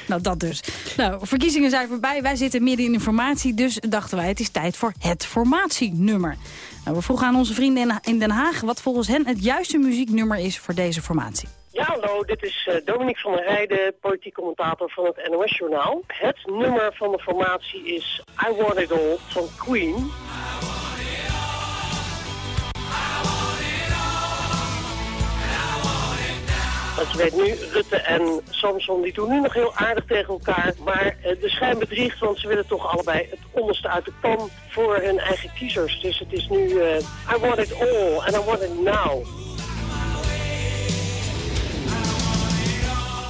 Nou, dat dus. Nou, verkiezingen zijn voorbij. Wij zitten midden in informatie. Dus dachten wij, het is tijd voor het formatienummer. Nou, we vroegen aan onze vrienden in Den Haag... wat volgens hen het juiste muzieknummer is voor deze formatie. Ja, hallo, dit is eh, Dominique van der Heijden, politiek commentator van het NOS-journaal. Het nummer van de formatie is I Want It All van Queen. Want je weet nu, Rutte en Samson die doen nu nog heel aardig tegen elkaar. Maar eh, de schijn bedriegt, want ze willen toch allebei het onderste uit de pan voor hun eigen kiezers. Dus het is nu eh, I Want It All and I Want It Now.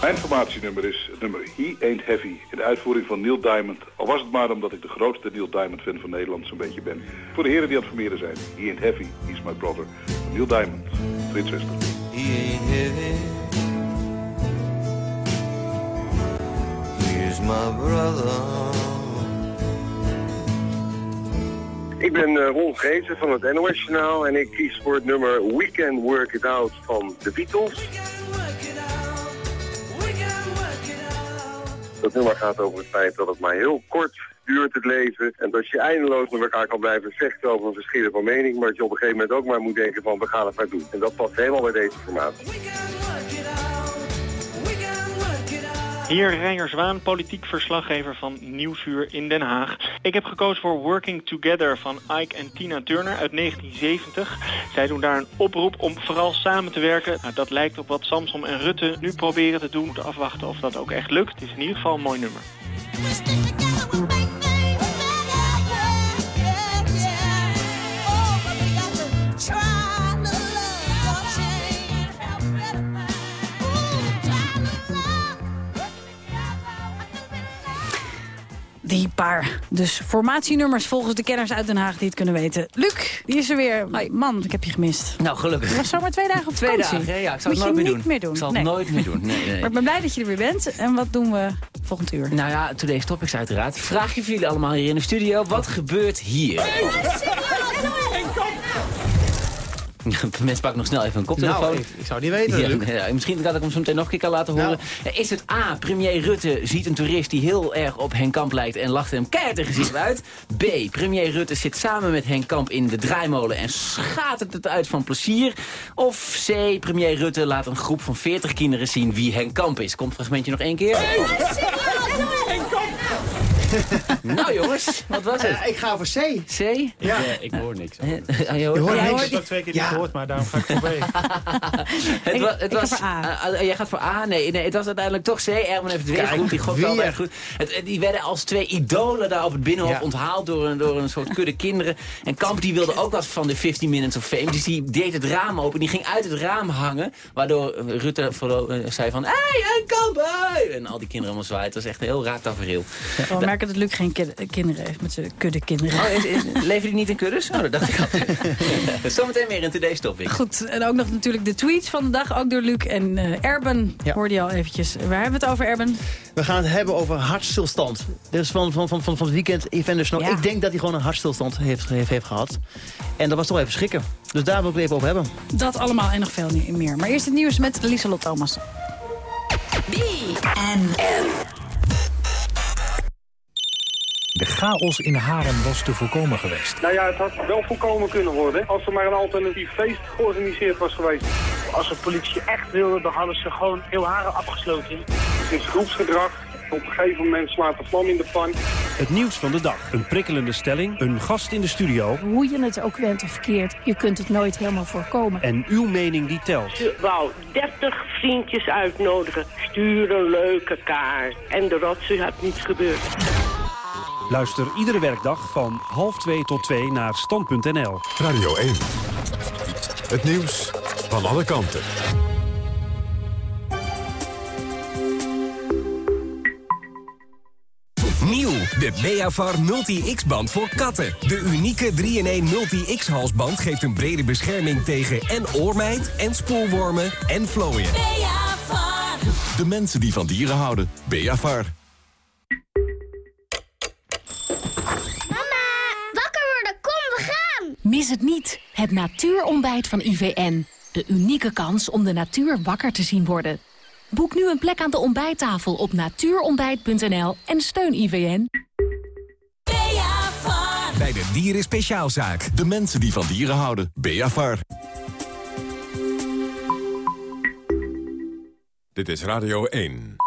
Mijn formatienummer is het nummer He Ain't Heavy in de uitvoering van Neil Diamond. Al was het maar omdat ik de grootste Neil Diamond fan van Nederland zo'n beetje ben. Voor de heren die aan het formeren zijn. He Ain't Heavy, He's My Brother. Neil Diamond, Frits Wester. He ain't heavy. He's my brother. Ik ben eh, Ron Gezen van het NOS Journaal en ik kies voor het nummer We Can Work It Out van de Beatles. Dat nummer gaat over het feit dat het maar heel kort duurt het leven en dat je eindeloos met elkaar kan blijven vechten over verschillen van mening, maar dat je op een gegeven moment ook maar moet denken van we gaan het maar doen. En dat past helemaal bij deze formatie. Hier Reijer Zwaan, politiek verslaggever van Nieuwsuur in Den Haag. Ik heb gekozen voor Working Together van Ike en Tina Turner uit 1970. Zij doen daar een oproep om vooral samen te werken. Nou, dat lijkt op wat Samson en Rutte nu proberen te doen. Moeten afwachten of dat ook echt lukt. Het is in ieder geval een mooi nummer. Die paar dus formatienummers volgens de kenners uit Den Haag die het kunnen weten. Luc, die is er weer. Man, ik heb je gemist. Nou, gelukkig. Je was zomaar twee dagen op Twee vakantie. dagen, ja. Ik zal Moet het nooit meer niet doen. meer doen. Ik zal het nooit meer doen. Nee, nee. Maar ik ben blij dat je er weer bent. En wat doen we volgend uur? Nou ja, Today's Topics uiteraard. Vraag je voor jullie allemaal hier in de studio. Wat gebeurt hier? Mensen pakken nog snel even een koptelefoon. Nou, ik- ik zou niet weten, Ja, Luc. ja, misschien dat ik hem zo meteen nog een keer kan laten horen. Is het A, premier Rutte ziet een toerist die heel erg op Henk Kamp lijkt... en lacht hem keihard in gezicht uit? B, premier Rutte zit samen met Henk Kamp in de draaimolen... en schatert het uit van plezier? Of C, premier Rutte laat een groep van 40 kinderen zien wie Henk Kamp is? Komt het fragmentje nog één keer? Nou jongens, wat was het? Eh, ik ga voor C. C? Ja. ik hoor niks. je hoort, Je hoort Ja, niks. Ik heb het twee keer niet gehoord, maar daarom ga ik voor B. Het wa- het was, voor A. eh, eh, jij gaat voor A? Nee, nee, het was uiteindelijk toch C. Erwin heeft het weer Kijk, goed. Die gokt erg goed. Het, het- die werden als twee idolen daar op het Binnenhof Ja. onthaald door een, door een soort kudde kinderen. En Kamp die wilde ook wat van de 15 Minutes of Fame. Dus die deed het raam open. Die ging uit het raam hangen. Waardoor eh, Rutte eh, zei van... Hé, hey, Kamp, hey! En al die kinderen allemaal zwaaien. Het was echt een heel raar tafereel. Dat Luc geen kin- kinderen heeft met zijn kudde kinderen. Oh, is, is, leven die niet in kuddes? Oh, dat dacht ik al. Zometeen meer in Today's Topic. Goed, en ook nog natuurlijk de tweets van de dag, ook door Luc. En eh Erben hoorde je al eventjes. Waar hebben we het over, Erben? We gaan het hebben over hartstilstand. Dit is van, van, van, van, van het weekend Evander Snow. Ja. Ik denk dat hij gewoon een hartstilstand heeft, heeft, heeft gehad. En dat was toch even schrikken. Dus daar wil ik het even over hebben. Dat allemaal en nog veel meer. Maar eerst het nieuws met Lieselot Thomas. De chaos in Haren was te voorkomen geweest. Nou ja, het had wel voorkomen kunnen worden als er maar een alternatief feest georganiseerd was geweest. Als de politie echt wilde, dan hadden ze gewoon heel haren afgesloten. Het is groepsgedrag. Op een gegeven moment slaat de vlam in de pan. Het nieuws van de dag. Een prikkelende stelling, een gast in de studio... Hoe je het ook went of keert, je kunt het nooit helemaal voorkomen. en uw mening die telt. Je wou 30 vriendjes uitnodigen. Stuur een leuke kaart. En de rotzooi had niets gebeurd. Luister iedere werkdag van half 2 tot 2 naar stand.nl. Radio 1. Het nieuws van alle kanten. Nieuw, de Beavar Multi-X-band voor katten. De unieke 3-in-1 Multi-X-halsband geeft een brede bescherming tegen en oormijt... en spoelwormen en vlooien. De mensen die van dieren houden. Beavar. Mis het niet, het natuurontbijt van IVN. De unieke kans om de natuur wakker te zien worden. Boek nu een plek aan de ontbijttafel op natuurontbijt.nl en steun IVN. Bij de Dieren Speciaalzaak. De mensen die van dieren houden. Beavar. Dit is Radio 1.